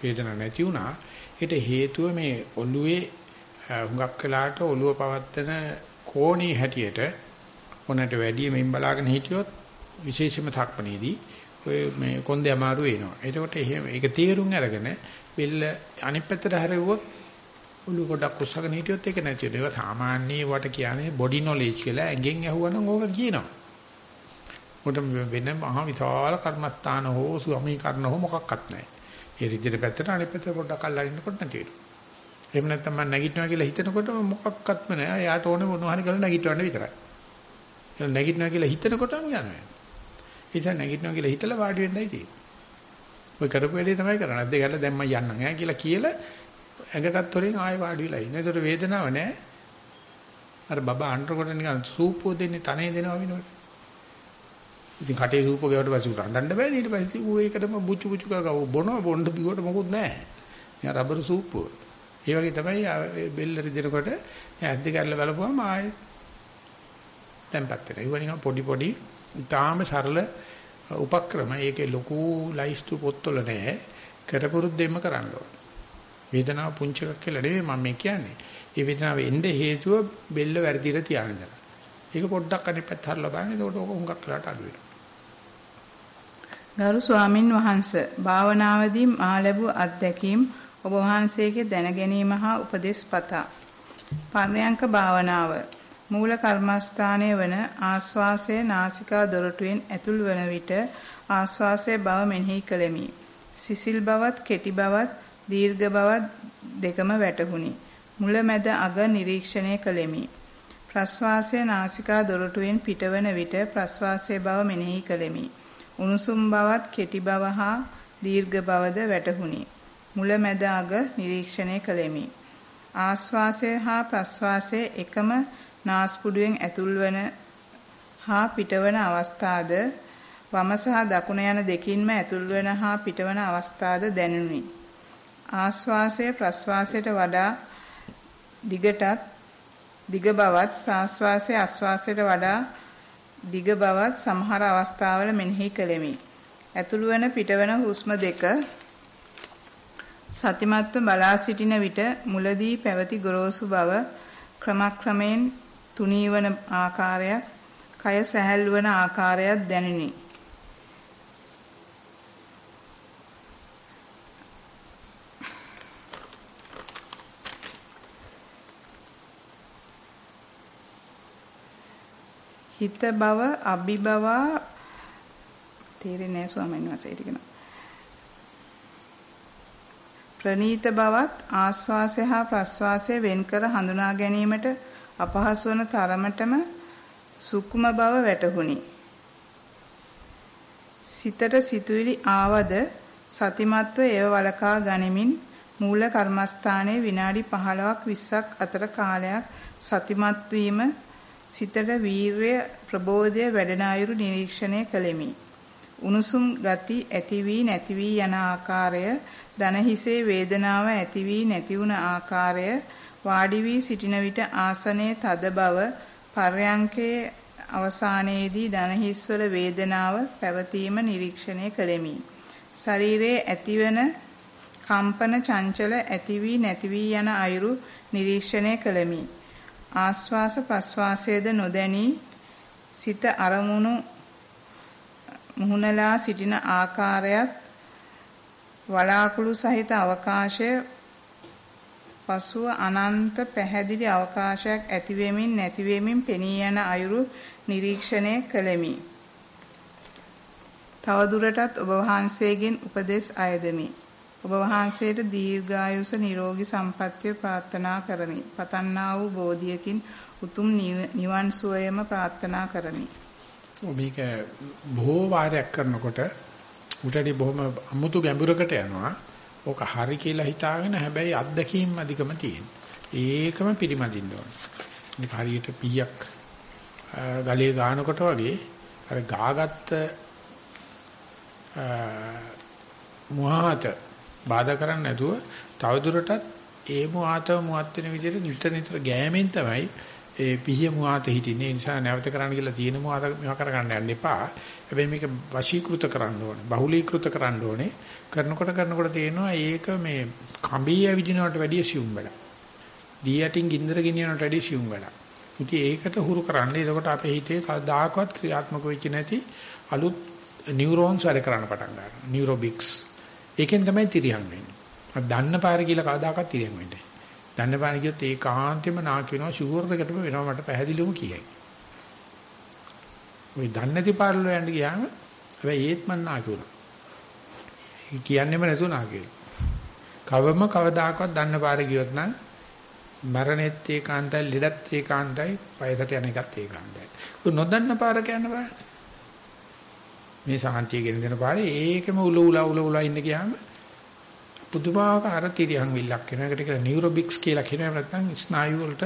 වේදනාවක් නැති වුණා. ඒට හේතුව මේ ඔළුවේ හුඟක් වෙලාට ඔළුව පවත්තන කෝණී හැටියට මොනට වැඩි මෙන් බලාගෙන හිටියොත් විශේෂම තක්පනේදී ඔය මේ කොන්දේ අමාරු වෙනවා. එතකොට එහෙම ඒක තීරුම් අරගෙන බෙල්ල අනිත් පැත්තට හැරෙව්වොත් ඔළුව පොඩක් උස්සගෙන හිටියොත් ඒක නැති වෙනවා. ඒක සාමාන්‍ය වට කියන්නේ බොඩි නොලෙජ් කියලා ඇඟෙන් ඇහුවනම් ඕක කියනවා. මොකද වෙන මහා විශාල කර්මස්ථාන හෝ සුමීකරණ හෝ මොකක්වත් නැහැ. ඒ රිදිර පැත්තට අනිත් පැත්තට පොඩ්ඩක් අල්ලගන්නකොට නැති වෙනවා. එහෙම නැත්නම් මම නැගිටිනවා කියලා හිතනකොට මොකක්වත්ම නැහැ. එයාට ඕනේ මොනවා හරි කරලා නැගිටවන්න විතරයි. ඒක නැගිටිනවා කියලා හිතනකොටම යනවා. ඒ නිසා නැගිටිනවා කියලා හිතලා වාඩි වෙන්නයි තියෙන්නේ. ඔය කරපු වැඩේ තමයි කරන්නේ. අද්ද ගැල්ල දැන් මම යන්නම් ඈ කියලා කියලා ඇඟටත් තොරින් ආයෙ වාඩි වෙලා ඉන්නේ. ඒතර වේදනාවක් නැහැ. අර බබා අඬනකොට නිකන් සූපෝ දෙන්නේ තනේ දෙනවා විනෝඩ. ඉතින් කටේ සූපෝ ගෙවට පස්සේ උරන්නන්න බෑනේ ඊට පස්සේ ඌ ඒකටම බුචු බුචු ගාව බොනවා බොන්න බිවට මොකුත් නැහැ. නිකන් රබර් සූපෝ. ඒ වගේ තමයි බෙල්ල රිදෙනකොට ඇද්ද කරලා බලපුවම ආයෙ තැම්පත් වෙනවා. ඒව නිකන් පොඩි පොඩි ඊටාම සරල උපක්‍රම. ඒකේ ලොකු ලයිස්තු පොත්වල නැහැ. කරපුරුද්දෙම කරන්න ඕන. වේදනාව පුංචි එකක් කියලා නෙවෙයි මම මේ කියන්නේ. ඒ වේදනාව එන්නේ හේතුව බෙල්ල වැරදිලා තියාගෙන ඉඳලා. ඒක පොඩ්ඩක් අනිත් පැත්ත හරලා බලන්න. එතකොට ඕක හුඟක් වෙලාට අඩු වෙනවා. ගරු ස්වාමින් වහන්සේ භාවනාවේදී මා ලැබූ අත්දැකීම් ඔබ වහන්සේගේ දැන ගැනීම හා උපදෙස් පතා. පර්යංක භාවනාව මූල කර්මස්ථානයේ වන ආස්වාසය නාසිකා දොරටුවෙන් ඇතුල් වන විට ආස්වාසයේ බව මෙනෙහි කළෙමි. සිසිල් බවත් කෙටි බවත් දීර්ඝ බවත් දෙකම වැටහුණි. මුල මැද අග නිරීක්ෂණය කළෙමි. ප්‍රස්වාසය නාසිකා දොරටුවෙන් පිටවන විට ප්‍රස්වාසයේ බව මෙනෙහි කළෙමි. උණුසුම් බවත් කෙටි බව හා දීර්ඝ බවද වැටහුණි. මුල මැද අග නිරීක්ෂණය කළෙමි. ආස්වාසය හා ප්‍රස්වාසය එකම නාස්පුඩුවෙන් ඇතුල්වන හා පිටවන අවස්ථාද වම සහ දකුණ යන දෙකින්ම ඇතුල්වන හා පිටවන අවස්ථාද දැනුනි. ආස්වාසය ප්‍රස්වාසයට වඩා දිගටත් දිග බවත් ප්‍රාස්වාසය ආස්වාසයට වඩා දිග බවත් සමහර අවස්ථාවල මෙනෙහි කෙලෙමි. ඇතුළු වන පිටවන හුස්ම දෙක සතිමත්ව බලා සිටින විට මුලදී පැවති ගොරෝසු බව ක්‍රමක්‍රමයෙන් තුනී වන ආකාරයක්, කය සැහැල්ලු වන ආකාරයක් දැනිනි. හිත බව අභිබවා තේරෙන්නේ නැහැ ස්වාමීන් වහන්සේ ටික නෝ ප්‍රනීත බවත් ආස්වාසය හා ප්‍රස්වාසය වෙන්කර හඳුනා ගැනීමට අපහසු වන තරමටම සුකුම බව වැටහුණි. සිතට සිතුවිලි ආවද සතිමත්ව ඒව වලකා ගනිමින් මූල කර්මස්ථානයේ විනාඩි 15ක් 20ක් අතර කාලයක් සතිමත් වීම සිතට වීරය ප්‍රබෝධය වැඩෙන අයුරු නිරීක්ෂණය කළෙමි. උණුසුම් ගති ඇති වී නැති වී යන ආකාරය දන හිසේ වේදනාව ඇති වී නැති වුන ආකාරය වාඩි වී සිටින විට ආසනයේ තද බව පර්යංකයේ අවසානයේදී දන හිස්වල වේදනාව පැවතීම නිරීක්ෂණය කළෙමි. ශරීරයේ ඇතිවන කම්පන චංචල ඇති වී නැති වී යන අයුරු නිරීක්ෂණය කළෙමි. ආස්වාස ප්‍රස්වාසයේද නොදැනී සිත අරමුණු මුහුණලා සිටින ආකාරයත් වලාකුළු සහිත අවකාශය පසුව අනන්ත පැහැදිලි අවකාශයක් ඇති වෙමින් නැති වෙමින් පෙනී යන අයුරු නිරීක්ෂණය කළෙමි. තවදුරටත් ඔබ වහන්සේගෙන් උපදෙස් අයදමි. ඔබ වහන්සේට දීර්ඝායුෂ නිරෝගී සම්පන්නිය ප්‍රාර්ථනා කරමි. පතන්නා වූ බෝධියකින් උතුම් නිවන් සුවයම ප්‍රාර්ථනා කරමි. මේක බොහෝ වාරයක් කරනකොට උටටි බොහොම අමුතු ගැඹුරකට යනවා. ඕක හරි කියලා හිතාගෙන හැබැයි අත්දැකීම් අධිකම තියෙන. ඒකම පිරිමදින්න ඕන. මේක හරියට පීයක් ගලේ ගානකොට වගේ අර ගාගත්ත මුවාත බාධා කරන්නේ නැතුව තවදුරටත් ඒ මුවාතව මුවත් වෙන විදිහට නිතර නිතර ගෑමෙන් තමයි ඒ පිහිය මුවාත හිටින්නේ. ඒ නිසා නැවත කරන්න කියලා තියෙන මුවාත මේවා කරගන්න යන්න එපා. හැබැයි මේක වශීකృత කරන්න ඕනේ. බහුලීකృత කරන්න ඕනේ. කරනකොට කරනකොට තේරෙනවා ඒක මේ කඹී ඇවිදිනවට වැඩිය සියුම් වැඩක්. දී යටින් ගින්දර ගෙනියනවට වැඩිය සියුම් වැඩක්. ඉතින් ඒකට හුරු කරන්න. එතකොට අපේ හිතේ කවදාකවත් ක්‍රියාත්මක වෙච්ච නැති අලුත් නියුරෝන්ස් වැඩ කරන්න පටන් ගන්නවා. නියුරොබික්ස්. ඒකෙන් තමයි තිරියම් වෙන්නේ. දන්න පාර කියලා කවදාකවත් තිරියම් වෙන්නේ. දන්න පාර කියොත් ඒකාන්තෙම නාකි වෙනවා ෂුගර් එකටම වෙනවා මට පැහැදිලිවම කියයි. ওই දන්නේ නැති පාරවල යන්න ගියාම හැබැයි ඒත් මන් නාකි වුණා. කියන්නෙම නැතුව නාකි කවම කවදාකවත් දන්න පාර ගියොත් නම් මරණෙත් ඒකාන්තයි ලෙඩත් ඒකාන්තයි පයසට යන එකත් ඒකාන්තයි. උ නොදන්න පාර යන බෑ. මේ සාන්තිය ගෙන දෙන පාරේ ඒකම උල උල උල උල ඉන්න ගියාම පුදුමාකාර තිරියන් විල්ලක් වෙන එකට කියලා නියුරොබික්ස් කියලා කියනවා නැත්නම් ස්නායු වලට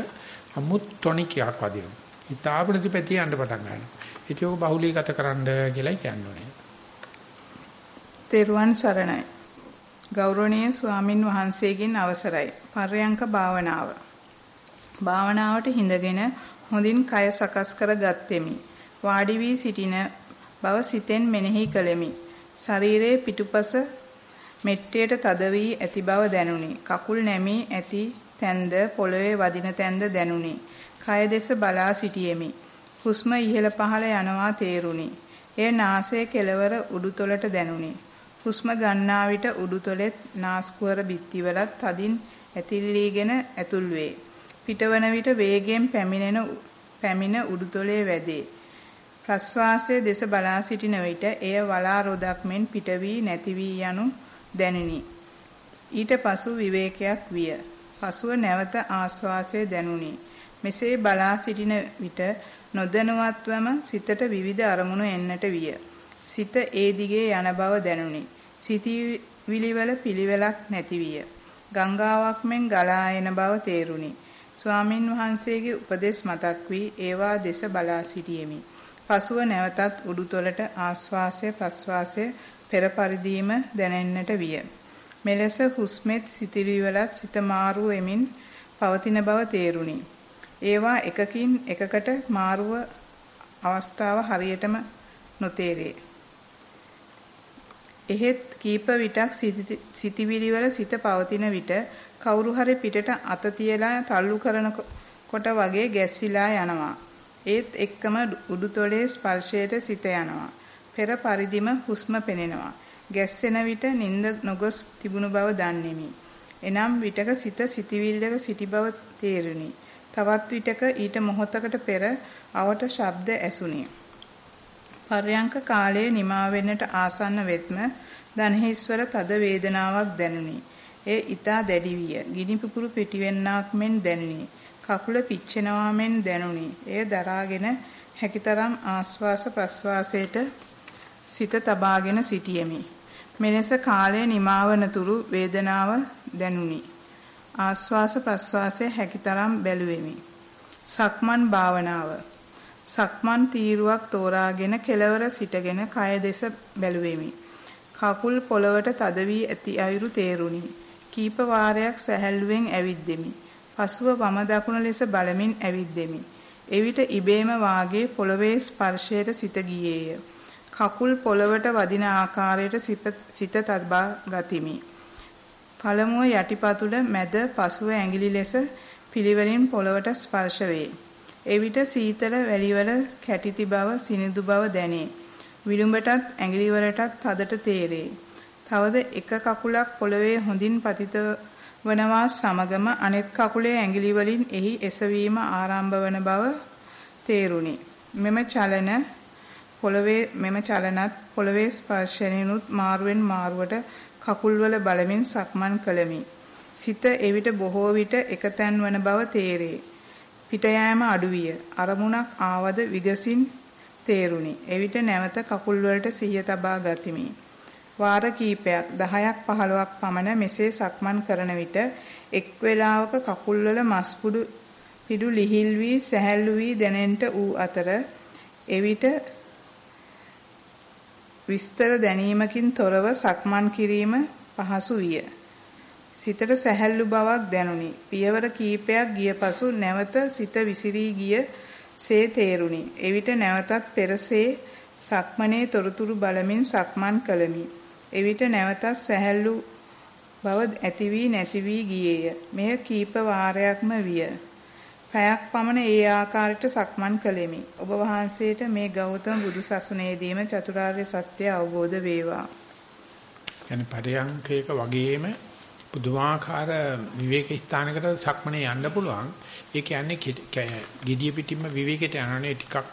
අමුත් ටොනික් එකක් වදිනවා. හිතාපනති පැතිය යන්න පටන් ගන්නවා. ඉතින් ඔක බහුලීගත කරන්න කියලායි කියන්නේ. තෙරුවන් සරණයි. ගෞරවනීය ස්වාමින් වහන්සේගෙන් අවසරයි. පර්යංක භාවනාව. භාවනාවට හිඳගෙන හොඳින් කය සකස් කර ගත්ෙමි. වාඩි වී සිටින බව සිතෙන් මෙනෙහි කළෙමි. ශරීරයේ පිටුපස මෙට්ටයට තද වී ඇති බව දැනුනි. කකුල් නැමී ඇති තැන්ද පොළවේ වදින තැන්ද දැනුනි. කය දෙස බලා සිටියෙමි. හුස්ම ඉහළ පහළ යනවා තේරුනි. එය නාසයේ කෙළවර උඩුතොලට දැනුනි. හුස්ම ගන්නා විට උඩුතොලෙත් නාස්කුවර බිත්තිවලත් තදින් ඇතිලීගෙන ඇතුල් වේ. පිටවන විට වේගයෙන් පැමිණෙන පැමිණ උඩුතොලේ වැදේ. ප්‍රස්වාසයේ දෙස බලා සිටින විට එය වලා රොදක් මෙන් පිට වී නැති වී යනු දැනිනි. ඊට පසු විවේකයක් විය. පසුව නැවත ආස්වාසය දැනුනි. මෙසේ බලා සිටින විට නොදැනුවත්වම සිතට විවිධ අරමුණු එන්නට විය. සිත ඒ දිගේ යන බව දැනුනි. සිතවිලිවල පිළිවෙලක් නැති විය. ගංගාවක් මෙන් ගලා එන බව තේරුනි. ස්වාමින් වහන්සේගේ උපදෙස් මතක් වී ඒවා දෙස බලා සිටියෙමි. පසුව නැවතත් උඩුතොලට ආස්වාසය ප්‍රස්වාසය පෙර පරිදීම දැනෙන්නට විය. මෙලෙස හුස්මෙත් සිතිවිලිවලත් සිත මාරු වෙමින් පවතින බව තේරුණි. ඒවා එකකින් එකකට මාරුව අවස්ථාව හරියටම නොතේරේ. එහෙත් කීප විටක් සිතිවිලිවල සිත පවතින විට කවුරු හරි පිටට අත තියලා තල්ලු කරනකොට වගේ ගැස්සිලා යනවා. ඒත් එක්කම උඩුතොලේ ස්පර්ශයට සිත යනවා. පෙර පරිදිම හුස්ම පෙනෙනවා. ගැස්සෙන විට නිින්ද නොගොස් තිබුණු බව දන්නෙමි. එනම් විටක සිත සිටිවිල්ලක සිටි බව තේරුණි. තවත් විටක ඊට මොහොතකට පෙර අවට ශබ්ද ඇසුණි. පර්යංක කාලයේ නිමා වෙන්නට ආසන්න වෙත්ම දනහිස්වර තද වේදනාවක් දැනුනි. ඒ ඊතා දැඩි විය. ගිනි පුපුරු පිටිවෙන්නක් මෙන් දැනුනි. කකුල පිච්චෙනවා මෙන් දැනුනි. එය දරාගෙන හැකිතරම් ආස්වාස ප්‍රස්වාසයට සිත තබාගෙන සිටියෙමි. මෙලෙස කාලය නිමාවනතුරු වේදනාව දැනුනි. ආස්වාස ප්‍රස්වාසය හැකිතරම් බැලුවෙමි. සක්මන් භාවනාව. සක්මන් තීරුවක් තෝරාගෙන කෙලවර සිටගෙන කය දෙස බැලුවෙමි. කකුල් පොළවට තද වී ඇති අයුරු තේරුණි. කීප වාරයක් සැහැල්ලුවෙන් ඇවිද්දෙමි. පසුව වම දකුණ ලෙස බලමින් ඇවිද්දෙමි. එවිට ඉබේම වාගේ පොළවේ ස්පර්ශයට සිත ගියේය. කකුල් පොළවට වදින ආකාරයට සිත තබා ගතිමි. පළමුව යටිපතුල මැද පසුව ඇඟිලි ලෙස පිළිවෙලින් පොළවට ස්පර්ශ වේ. එවිට සීතල වැලිවල කැටිති බව සිනිඳු බව දැනේ. විලුඹටත් ඇඟිලිවලටත් තදට තේරේ. තවද එක කකුලක් පොළවේ හොඳින් පතිත වනවා සමගම අනෙත් කකුලේ ඇඟිලි වලින් එහි එසවීම ආරම්භ වන බව තේරුණි. මෙම චලන පොළවේ මෙම චලනත් පොළවේ ස්පර්ශණිනුත් මාරුවෙන් මාරුවට කකුල්වල බලමින් සක්මන් කළමි. සිත එවිට බොහෝ විට එකතැන් වන බව තේරේ. පිට යෑම අඩුවිය. අරමුණක් ආවද විගසින් තේරුණි. එවිට නැවත කකුල් වලට සිහිය තබා ගතිමි. වාර කීපයක් 10ක් 15ක් පමණ මෙසේ සක්මන් කරන විට එක් වේලාවක කකුල් වල මස්පුඩු පිඩු ලිහිල් වී සැහැල්ලු වී දැනෙන්නට ඌ අතර එවිට විස්තර දැනීමකින් තොරව සක්මන් කිරීම පහසු විය. සිතට සැහැල්ලු බවක් දැනුනි. පියවර කීපයක් ගිය පසු නැවත සිත විසිරී ගිය සේ තේරුණි. එවිට නැවතත් පෙරසේ සක්මනේ තොරතුරු බලමින් සක්මන් කළමි. එවිට නැවතත් සැහැල්ලු බව ඇති වී නැති වී ගියේය. මෙය කීප වාරයක්ම විය. පැයක් පමණ ඒ ආකාරයට සක්මන් කළෙමි. ඔබ වහන්සේට මේ ගෞතම බුදුසසුනේදීම චතුරාර්ය සත්‍ය අවබෝධ වේවා. يعني පරියංකයක වගේම පුදුමාකාර විවේක ස්ථානයකට සක්මනේ යන්න පුළුවන්. ඒ කියන්නේ gediya pitimma විවේකයට යනනේ ටිකක්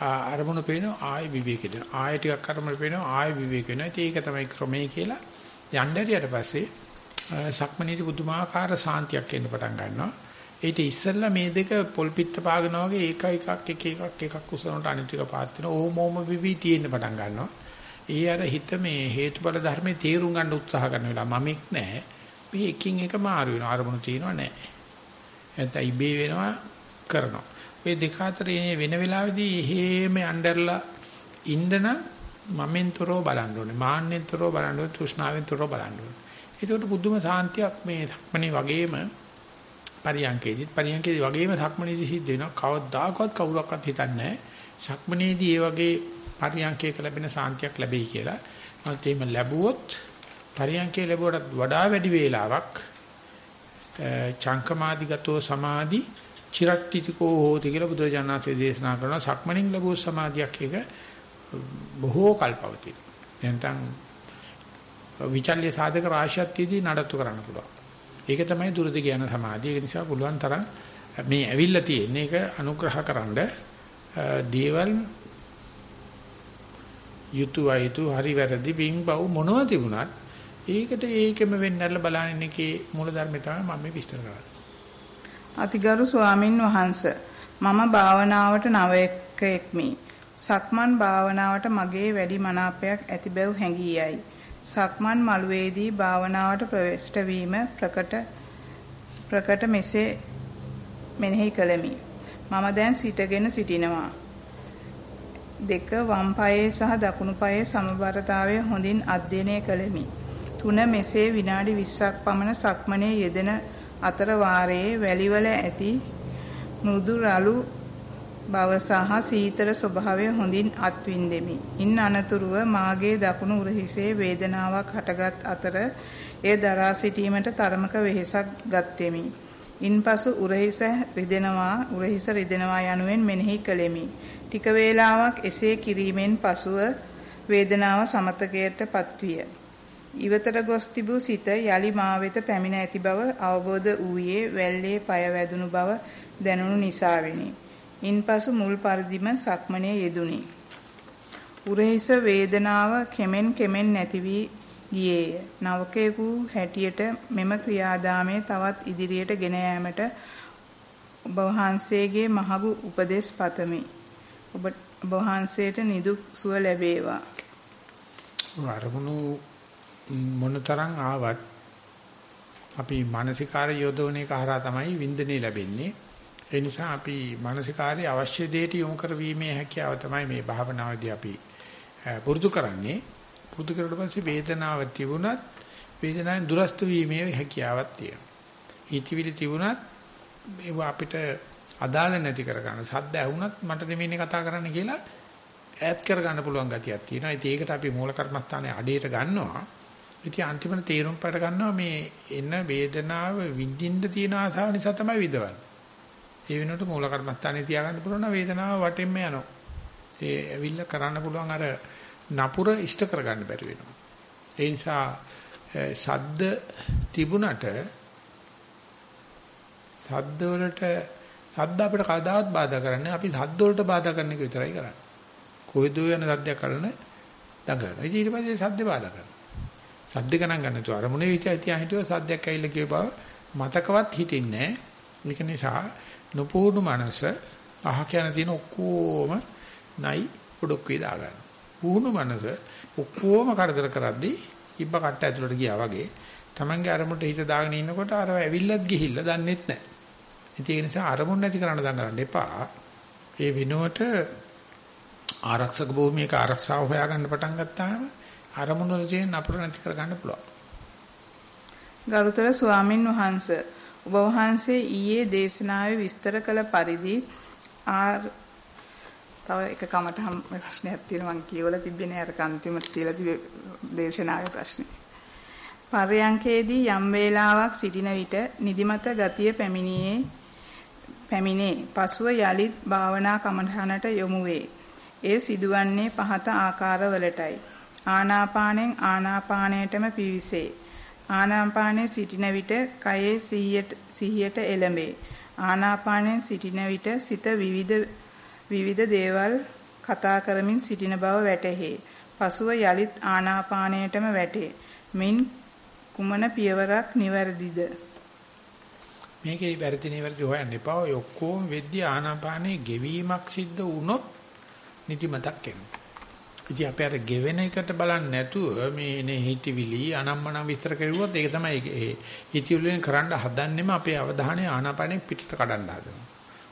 අරමුණු පේනවා ආය විවේකෙට. ආය ටිකක් අරමුණු පේනවා ආය විවේක වෙනවා. ඒක තමයි ක්‍රමයේ කියලා යන්න හරියට පස්සේ සක්මනේදී පුදුමාකාර සාන්තියක් එන්න පටන් ගන්නවා. ඊට ඉස්සෙල්ලා මේ දෙක පොල් පිට පාගනවා වගේ එක එකක් එක එකක් එකක් උසනට අනිත් එක පාත් වෙන ඕම ඕම විවි තියෙන්න පටන් ගන්නවා. ඒ අර හිත මේ හේතුඵල ධර්මයේ තේරුම් ගන්න උත්සාහ කරන වෙලාව මමෙක් නැහැ. මේ එකින් එක මාරු වෙනවා. අරමුණු තියෙනවා නැහැ. නැත්නම් ඉබේ වෙනවා කරනවා. ওই දෙක අතර වෙන වෙලාවෙදී හේම අnderලා ඉන්නනම් මමෙන්තරෝ බලන්න ඕනේ. මාන්නෙන්තරෝ බලන්න ඕනේ. තෘෂ්ණාවෙන්තරෝ බලන්න ඕනේ. ඒකට පුදුම සාන්තියක් මේ සක්මණේ වගේම පරියංකේදිත් පරියංකේදී වගේම සක්මණේදී සිද්ධ වෙනවා. කවදාකවත් කවුරක්වත් හිතන්නේ නැහැ. සක්මණේදී ඒ වගේ පරියංකයක ලැබෙන සාන්තියක් ලැබෙයි කියලා. නමුත් එහෙම ලැබුවොත් පරියංකේ ලැබුවට වඩා වැඩි වේලාවක් චංකමාදිගතෝ සමාධි චිරට්ටිතිකෝ හෝති කියලා බුදුරජාණන්සේ දේශනා කරනවා සක්මණින් ලැබුව සමාධියක් එක බොහෝ කල්පවතී. නැත්නම් විචල්්‍ය සාධක රාශියක් තියදී නඩත්තු කරන්න පුළුවන්. ඒක තමයි දුරදි කියන සමාධිය. ඒ නිසා පුළුවන් තරම් මේ ඇවිල්ලා තියෙන එක අනුග්‍රහකරනද දේවල් යුතු අයුතු හරි වැරදි බින් බව මොනවද තිබුණත් ඒකට ඒකෙම වෙන්නැල්ල බලන එකේ මූල ධර්මය තමයි මම මේ විස්තර කරන්නේ. අතිගරු ස්වාමින් වහන්සේ මම භාවනාවට නවකෙක්මි. සක්මන් භාවනාවට මගේ වැඩි මනාපයක් ඇති බැව් හැඟී යයි. සක්මන් මළුවේදී භාවනාවට ප්‍රවේශ වීම ප්‍රකට ප්‍රකට මෙසේ මෙනෙහි කළෙමි. මම දැන් සිටගෙන සිටිනවා. දෙක වම් පායේ සහ දකුණු පායේ සමබරතාවය හොඳින් අධ්‍යයනය කළෙමි. තුන මෙසේ විනාඩි 20ක් පමණ සක්මනේ යෙදෙන අතර වාරයේ වැලිවල ඇති මෘදු රළු බව සහ සීතල ස්වභාවය හොඳින් අත්විඳෙමි. ඉන් අනතුරුව මාගේ දකුණු උරහිසේ වේදනාවක් හටගත් අතර එය දරා සිටීමට තරමක වෙහෙසක් ගත්ෙමි. ඉන්පසු උරහිස රිදෙනවා උරහිස රිදෙනවා යනුවෙන් මෙනෙහි කළෙමි. ටික වේලාවක් එසේ කිරීමෙන් පසුව වේදනාව සමතකයට පත්විය. ඉවතට ගොස් තිබූ සිත යලි මා වෙත පැමිණ ඇති බව අවබෝධ වූයේ වැල්ලේ পায় වැදුණු බව දැනුණු නිසාවෙනි. ඉන්පසු මුල් පරිදිම සක්මනේ යෙදුනි. උරහිස වේදනාව කෙමෙන් කෙමෙන් නැති වී ගියේය. නවකයෙකු හැටියට මෙම ක්‍රියාදාමයේ තවත් ඉදිරියට ගෙන යාමට ඔබ වහන්සේගේ මහඟු උපදෙස් පතමි. ඔබ වහන්සේට නිදුක් සුව ලැබේවා. අරමුණු මොනතරම් ආවත් අපි මානසිකාර යොදවන එක හරහා තමයි වින්දනේ ලැබෙන්නේ. ඒ නිසා අපි මානසිකාරයේ අවශ්‍ය දෙයට යොමු කරවීමේ හැකියාව තමයි මේ භාවනාවේදී අපි පුරුදු කරන්නේ. පුරුදු කරලා පස්සේ වේදනාව තිබුණත් වේදනාවෙන් දුරස්ත වීමේ හැකියාවක් තියෙනවා. හිතවිලි තිබුණත් ඒව අපිට අදාළ නැති කරගන්න. සද්ද ඇහුණත් මට නෙමෙයි කතා කරන්න කියලා ඈත් කරගන්න පුළුවන් ගතියක් තියෙනවා. ඉතින් ඒකට අපි මූල කර්මස්ථානයේ අඩේට ගන්නවා. ඉතින් අන්තිමට තේරුම් පාට ගන්නවා මේ එන වේදනාව විඳින්න තියෙන ආසාව නිසා තමයි විඳවන්නේ. ඒ වෙනුවට මූල කර්මස්ථානේ තියාගන්න පුළුවන් නම් වේදනාව වටෙන්ම යනවා. ඒ ඇවිල්ලා කරන්න පුළුවන් අර නපුර ඉෂ්ට කරගන්න බැරි වෙනවා. ඒ නිසා සද්ද තිබුණට සද්ද වලට සද්ද අපිට කවදාවත් බාධා කරන්නේ අපි සද්ද වලට බාධා කරන එක විතරයි කරන්නේ. කොයිද යන සද්දයක් කරන දඟලනවා. ඊට පස්සේ සද්ද බාධා කරනවා. සද්ද ගණන් ගන්න තු අරමුණේ විචය තියා හිටියෝ සද්දයක් ඇවිල්ලා කිය බව මතකවත් හිටින්නේ නැහැ. ඒක නිසා නොපුහුණු මනස අහ කියන තියෙන ඔක්කොම නයි පොඩක් වේ දාගන්න. පුහුණු මනස ඔක්කොම කරදර කරද්දී ඉබ්බ කට්ට ඇතුළට ගියා වගේ Tamange අරමුණට හිත දාගෙන ඉන්නකොට අරව ඇවිල්ලත් ගිහිල්ලා දන්නෙත් නැහැ. ඒ නිසා අරමුණ නැති කරන්න දඟලන්න එපා. ඒ විනෝට ආරක්ෂක භූමියක ආරක්ෂාව හොයාගන්න පටන් ගත්තාම අරමුණ වල තියෙන අපර නැති කරගන්න පුළුවන්. ගරුතර ස්වාමින් වහන්සේ ඔබ වහන්සේ ඊයේ දේශනාවේ විස්තර කළ පරිදි ආර් තව එක කමටහම් ප්‍රශ්නයක් තියෙනවා මම කියවලා තිබ්බේ අර කන්තිමට තියලා තිබේ දේශනාවේ ප්‍රශ්නේ. පර්යංකේදී යම් වේලාවක් සිටින විට නිදිමත ගතිය පැමිණියේ පැමිණේ. පසුව යලිත් භාවනා කමඨහනට යොමු වේ. ඒ සිදුවන්නේ පහත ආකාරවලටයි. ආනාපානෙන් ආනාපානයටම පිවිසේ. ආනාපානයේ සිටින විට කයේ සිහියට එළඹේ. ආනාපානයෙන් සිටින විට සිත විවිධ විවිධ දේවල් කතා කරමින් සිටින බව වැටහේ. පසුව යලිත් ආනාපානයටම වැටේ. මින් කුමන පියවරක් නිවැරදිද? මේකේ වැරදි නිවැරදි හොයන්න එපා. ඔය ඔක්කොම වෙද්දී ආනාපානයේ ගෙවීමක් සිද්ධ වුණොත් නිදිමතක් එනවා. ඉතින් අපි අර ගෙවෙන එකට බලන්නේ නැතුව මේ නේ හිතවිලි අනම්මනම් විස්තර කරුවොත් ඒක තමයි ඒ හිතවිලිෙන් කරන්න හදන්නෙම අපේ අවධානය ආනාපානෙ පිටට කඩන්න හදනවා.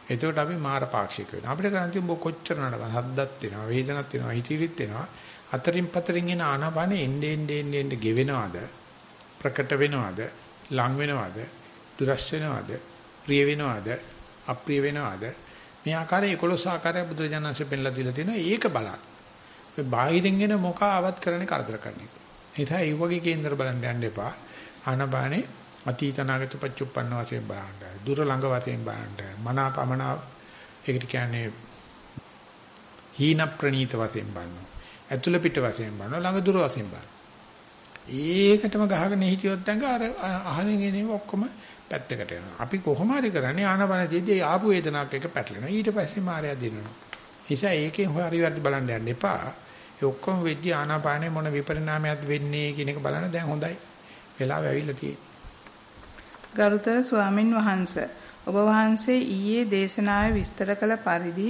එතකොට අපි මාර පාක්ෂික වෙනවා. අපිට කරන්න තියෙන බො කොච්චර නඩ හද්දක් තියෙනවා, වේදනක් තියෙනවා, හිතවිලිත් තියෙනවා. අතරින් පතරින් එන ආනාපානෙ එන්නේ එන්නේ එන්නේ ගෙවෙනවද? ප්‍රකට වෙනවද? ලං වෙනවද? දුරස් වෙනවද? ප්‍රිය වෙනවද? අප්‍රිය වෙනවද? මේ ආකාරයේ 11 ආකාරය බුදුරජාණන්සේ පෙන්ලා දීලා තියෙනවා. ඒක බලන්න. ඒ බාහිරින් එන මොක ආවත් කරන්නේ කරදර කරන එක. ඒ නිසා ඒ වගේ කේන්දර බලන්න යන්න එපා. ආනපානේ අතීත නාගත පච්චුප්පන්න වශයෙන් බලන්න. දුර ළඟ වශයෙන් බලන්න. මනාපමනා ඒකට කියන්නේ හීන ප්‍රනීත වශයෙන් බලනවා. ඇතුළ පිට වශයෙන් බලනවා. ළඟ දුර වශයෙන් බලනවා. ඒකටම ගහගෙන හිටියොත් දැන් අර අහලින් එනේ ඔක්කොම පැත්තකට යනවා. අපි කොහොම හරි කරන්නේ ආනපනතියදී ආපු වේදනාවක් එක පැටලෙනවා. ඊට පස්සේ මායя දිනනවා. නිසා ඒකෙන් හරි වැරදි බලන්න යන්න එපා. ඒ ඔක්කොම වෙද්දී ආනාපානේ මොන විපරිණාමයක්ද වෙන්නේ කියන එක බලන්න දැන් හොඳයි. වෙලාව ඇවිල්ලා තියෙන්නේ. ගරුතර ස්වාමින් වහන්සේ ඔබ වහන්සේ ඊයේ දේශනාවේ විස්තර කළ පරිදි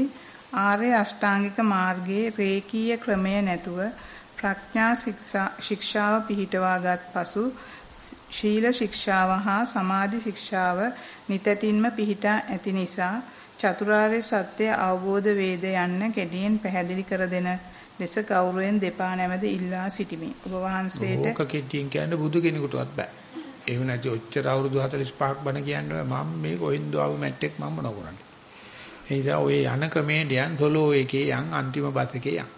ආර්ය අෂ්ටාංගික මාර්ගයේ රේකීය ක්‍රමය නැතුව ප්‍රඥා ශික්ෂාව පිහිටවාගත් පසු ශීල ශික්ෂාව හා සමාධි ශික්ෂාව නිතැතින්ම පිහිටා ඇති නිසා චතුරාර්ය සත්‍ය අවබෝධ වේද යන්න කෙටියෙන් පැහැදිලි කර දෙන ලෙස ගෞරවයෙන් දෙපා නැමද ඉල්ලා සිටිමි. ඔබ වහන්සේට ඕක කෙටියෙන් කියන්න බුදු කෙනෙකුටවත් බෑ. එහෙම නැති ඔච්චර අවුරුදු 45ක් බණ කියන්නේ මම මේ කොහෙන්ද ආව මැට්ටෙක් මම නොකරන්නේ. ඒ නිසා ඔය යන ක්‍රමේ යන් සොලෝ එකේ යන් අන්තිම බස් එකේ යන්.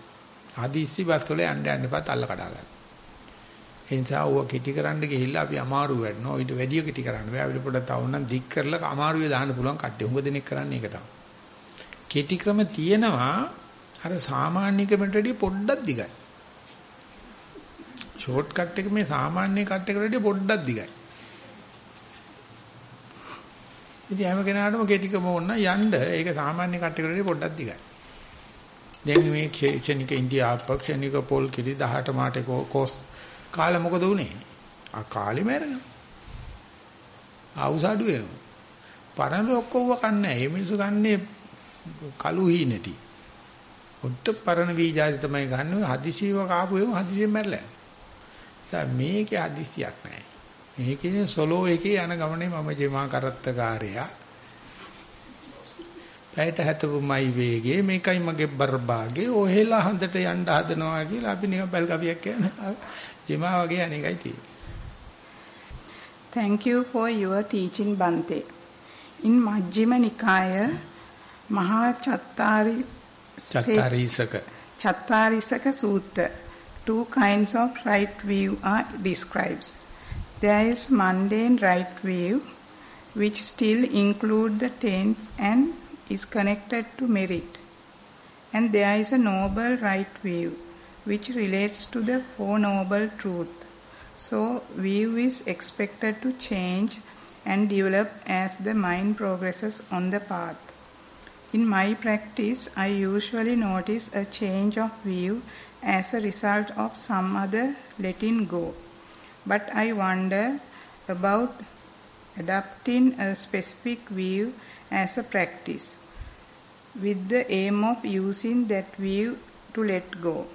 ආදිස්සි බස් වල යන්න යන්න එපා තල්ල කඩා ගන්න. ඒ නිසා ඌව කිටි කරන්න ගිහිල්ලා අපි අමාරු වෙනවා. ඊට වැඩිය කිටි කරන්න බෑ. අපිට පොඩ්ඩක් තව නම් දික් කරලා අමාරුවේ දාන්න පුළුවන් කට්ටිය. උඟ දෙනෙක් කරන්නේ ඒක තමයි. කිටි ක්‍රම තියෙනවා අර සාමාන්‍ය ක්‍රමයට වඩා පොඩ්ඩක් දිගයි. ෂෝට් කට් එක මේ සාමාන්‍ය කට් එකට වඩා පොඩ්ඩක් දිගයි. ඉතින් හැම කෙනාටම කෙටිකම ඕන යන්න ඒක සාමාන්‍ය කට් එකට වඩා පොඩ්ඩක් දිගයි. දැන් මේ ක්ෂණික ඉන්දියාප්ප ක්ෂණික පොල් කිරි 18 මාටේ කෝස් කාලේ මොකද උනේ? ආ කාලේ මැරෙනවා. ආවුස අඩු වෙනවා. පරණ ඔක්කොව කන්නේ. මේ මිනිස්සු කන්නේ කළු හීනෙටි. ඔත්ත පරණ වීජාති තමයි ගන්න. හදිසියව කාපු ඒව හදිසියෙන් මැරලා. ඒ මේකේ හදිසියක් නැහැ. මේකේ සොලෝ එකේ යන ගමනේ මම ජීමා කරත්තකාරයා. පැයට හැතපුමයි වේගේ මේකයි මගේ බර්බාගේ ඔහෙලා හන්දට යන්න හදනවා කියලා අපි නිකන් බල් කවියක් කියනවා. ජෙමා වගේ අනේකයි තියෙන්නේ. Thank you for your teaching Bante. In Majjhima Nikaya Maha Chattari Chattarisaka Chattarisaka Sutta two kinds of right view are described. There is mundane right view which still include the tenets and is connected to merit. And there is a noble right view which relates to the Four Noble Truth. So, view is expected to change and develop as the mind progresses on the path. In my practice, I usually notice a change of view as a result of some other letting go. But I wonder about adopting a specific view as a practice with the aim of using that view to let go.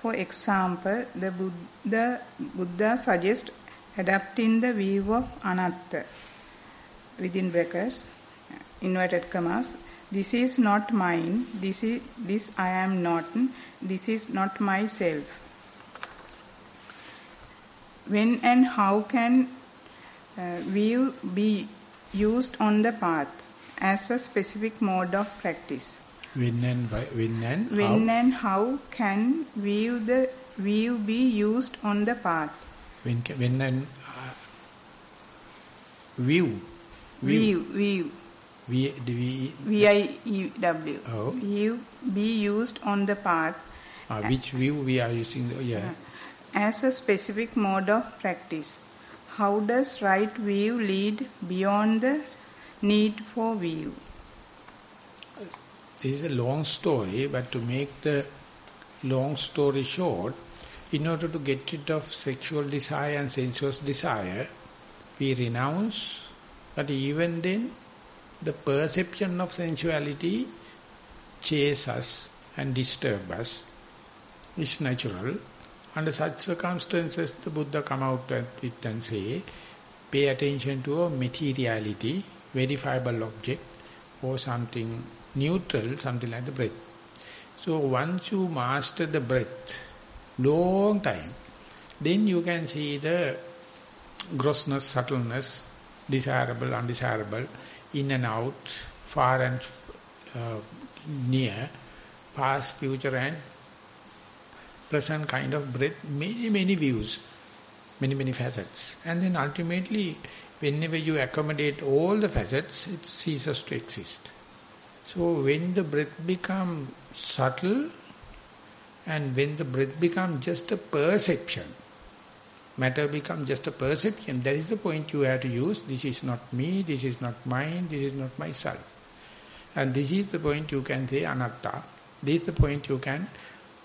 For example, the Buddha, Buddha suggests adopting the view of anatta within brackets inverted commas this is not mine. This is this i am not. This is not myself. When and how can uh, view be used on the path as a specific mode of practice? When and when and when how and how can view the view be used on the path? When ca- when and uh, view view view V, V, V-I-E-W. Oh. View be used on the path uh, which view we are using the, yeah as a specific mode of practice. How does right view lead beyond the need for view? This is a long story, but to make the long story short, in order to get rid of sexual desire and sensuous desire, we renounce, but even then, the perception of sensuality chase us and disturb us. It's natural. Under such circumstances, the Buddha come out with and say, pay attention to a materiality, verifiable object, or something neutral, something like the breath. So once you master the breath, long time, then you can see the grossness, subtleness, desirable, undesirable, in and out, far and uh, near, past, future and present kind of breath, many, many views, many, many facets. And then ultimately, whenever you accommodate all the facets, it ceases to exist. So when the breath become subtle and when the breath become just a perception, matter become just a perception, that is the point you have to use. This is not me, this is not mine, this is not myself. And this is the point you can say anatta. This is the point you can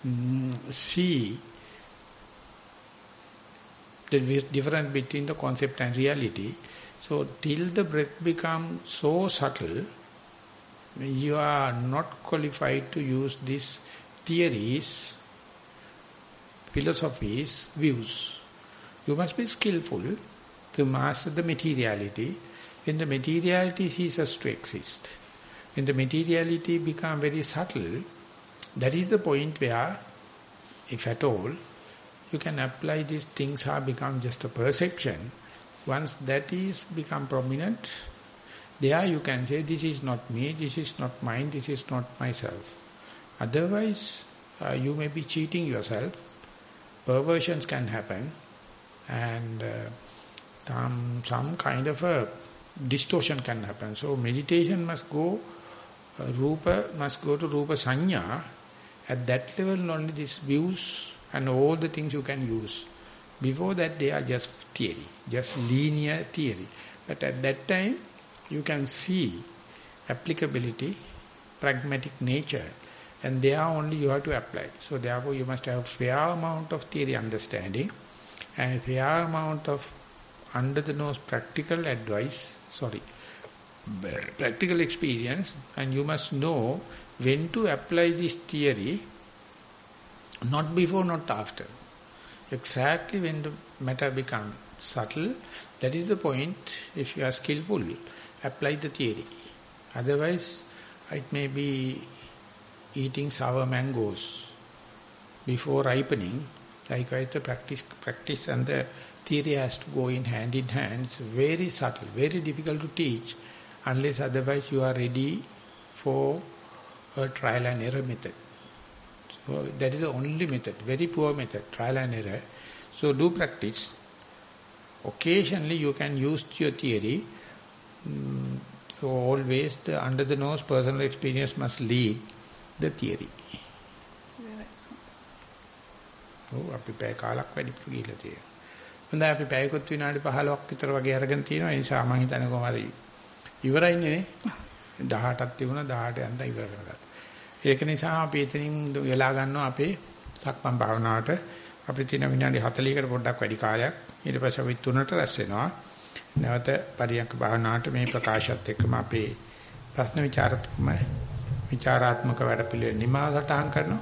mm, see the difference between the concept and reality. So till the breath becomes so subtle, you are not qualified to use these theories, philosophies, views. You must be skillful to master the materiality. When the materiality ceases to exist, when the materiality become very subtle, that is the point where, if at all, you can apply these things have become just a perception. Once that is become prominent, there you can say, this is not me, this is not mine, this is not myself. Otherwise, uh, you may be cheating yourself. Perversions can happen and uh, some, some kind of a distortion can happen. So meditation must go, uh, Rupa must go to Rupa Sanya. At that level only these views and all the things you can use. Before that they are just theory, just linear theory. But at that time you can see applicability, pragmatic nature, and there only you have to apply. So therefore you must have fair amount of theory understanding and fair amount of under the nose practical advice, sorry, practical experience and you must know when to apply this theory, not before, not after. Exactly when the matter becomes subtle, that is the point, if you are skillful, apply the theory. Otherwise, it may be eating sour mangoes before ripening. Likewise, the practice, practice and the theory has to go in hand in hand. It's very subtle, very difficult to teach, unless otherwise you are ready for a trial and error method. So that is the only method, very poor method, trial and error. So do practice. Occasionally you can use your theory. Mm, so always the under the nose personal experience must lead the theory. ඔව් අපි පැය කාලක් වැඩිපුර ගිහිල්ලා තියෙනවා. හොඳයි අපි පැයකොත් විනාඩි 15ක් විතර වගේ අරගෙන තියෙනවා. ඒ නිසා මම හිතන්නේ කොහමද ඉවරයිනේ නේ. 18ක් තිබුණා 18 යන්තම් ඉවර කරගත්තා. ඒක නිසා අපි එතනින් වෙලා ගන්නවා අපේ සක්මන් භාවනාවට අපි තියෙන විනාඩි 40කට පොඩ්ඩක් වැඩි කාලයක් ඊට පස්සේ අපි තුනට රැස් වෙනවා. නැවත පරියන්ක භාවනාවට මේ ප්‍රකාශයත් එක්කම අපේ ප්‍රශ්න විචාරාත්මක විචාරාත්මක වැඩ පිළිවෙල නිමා සටහන් කරනවා.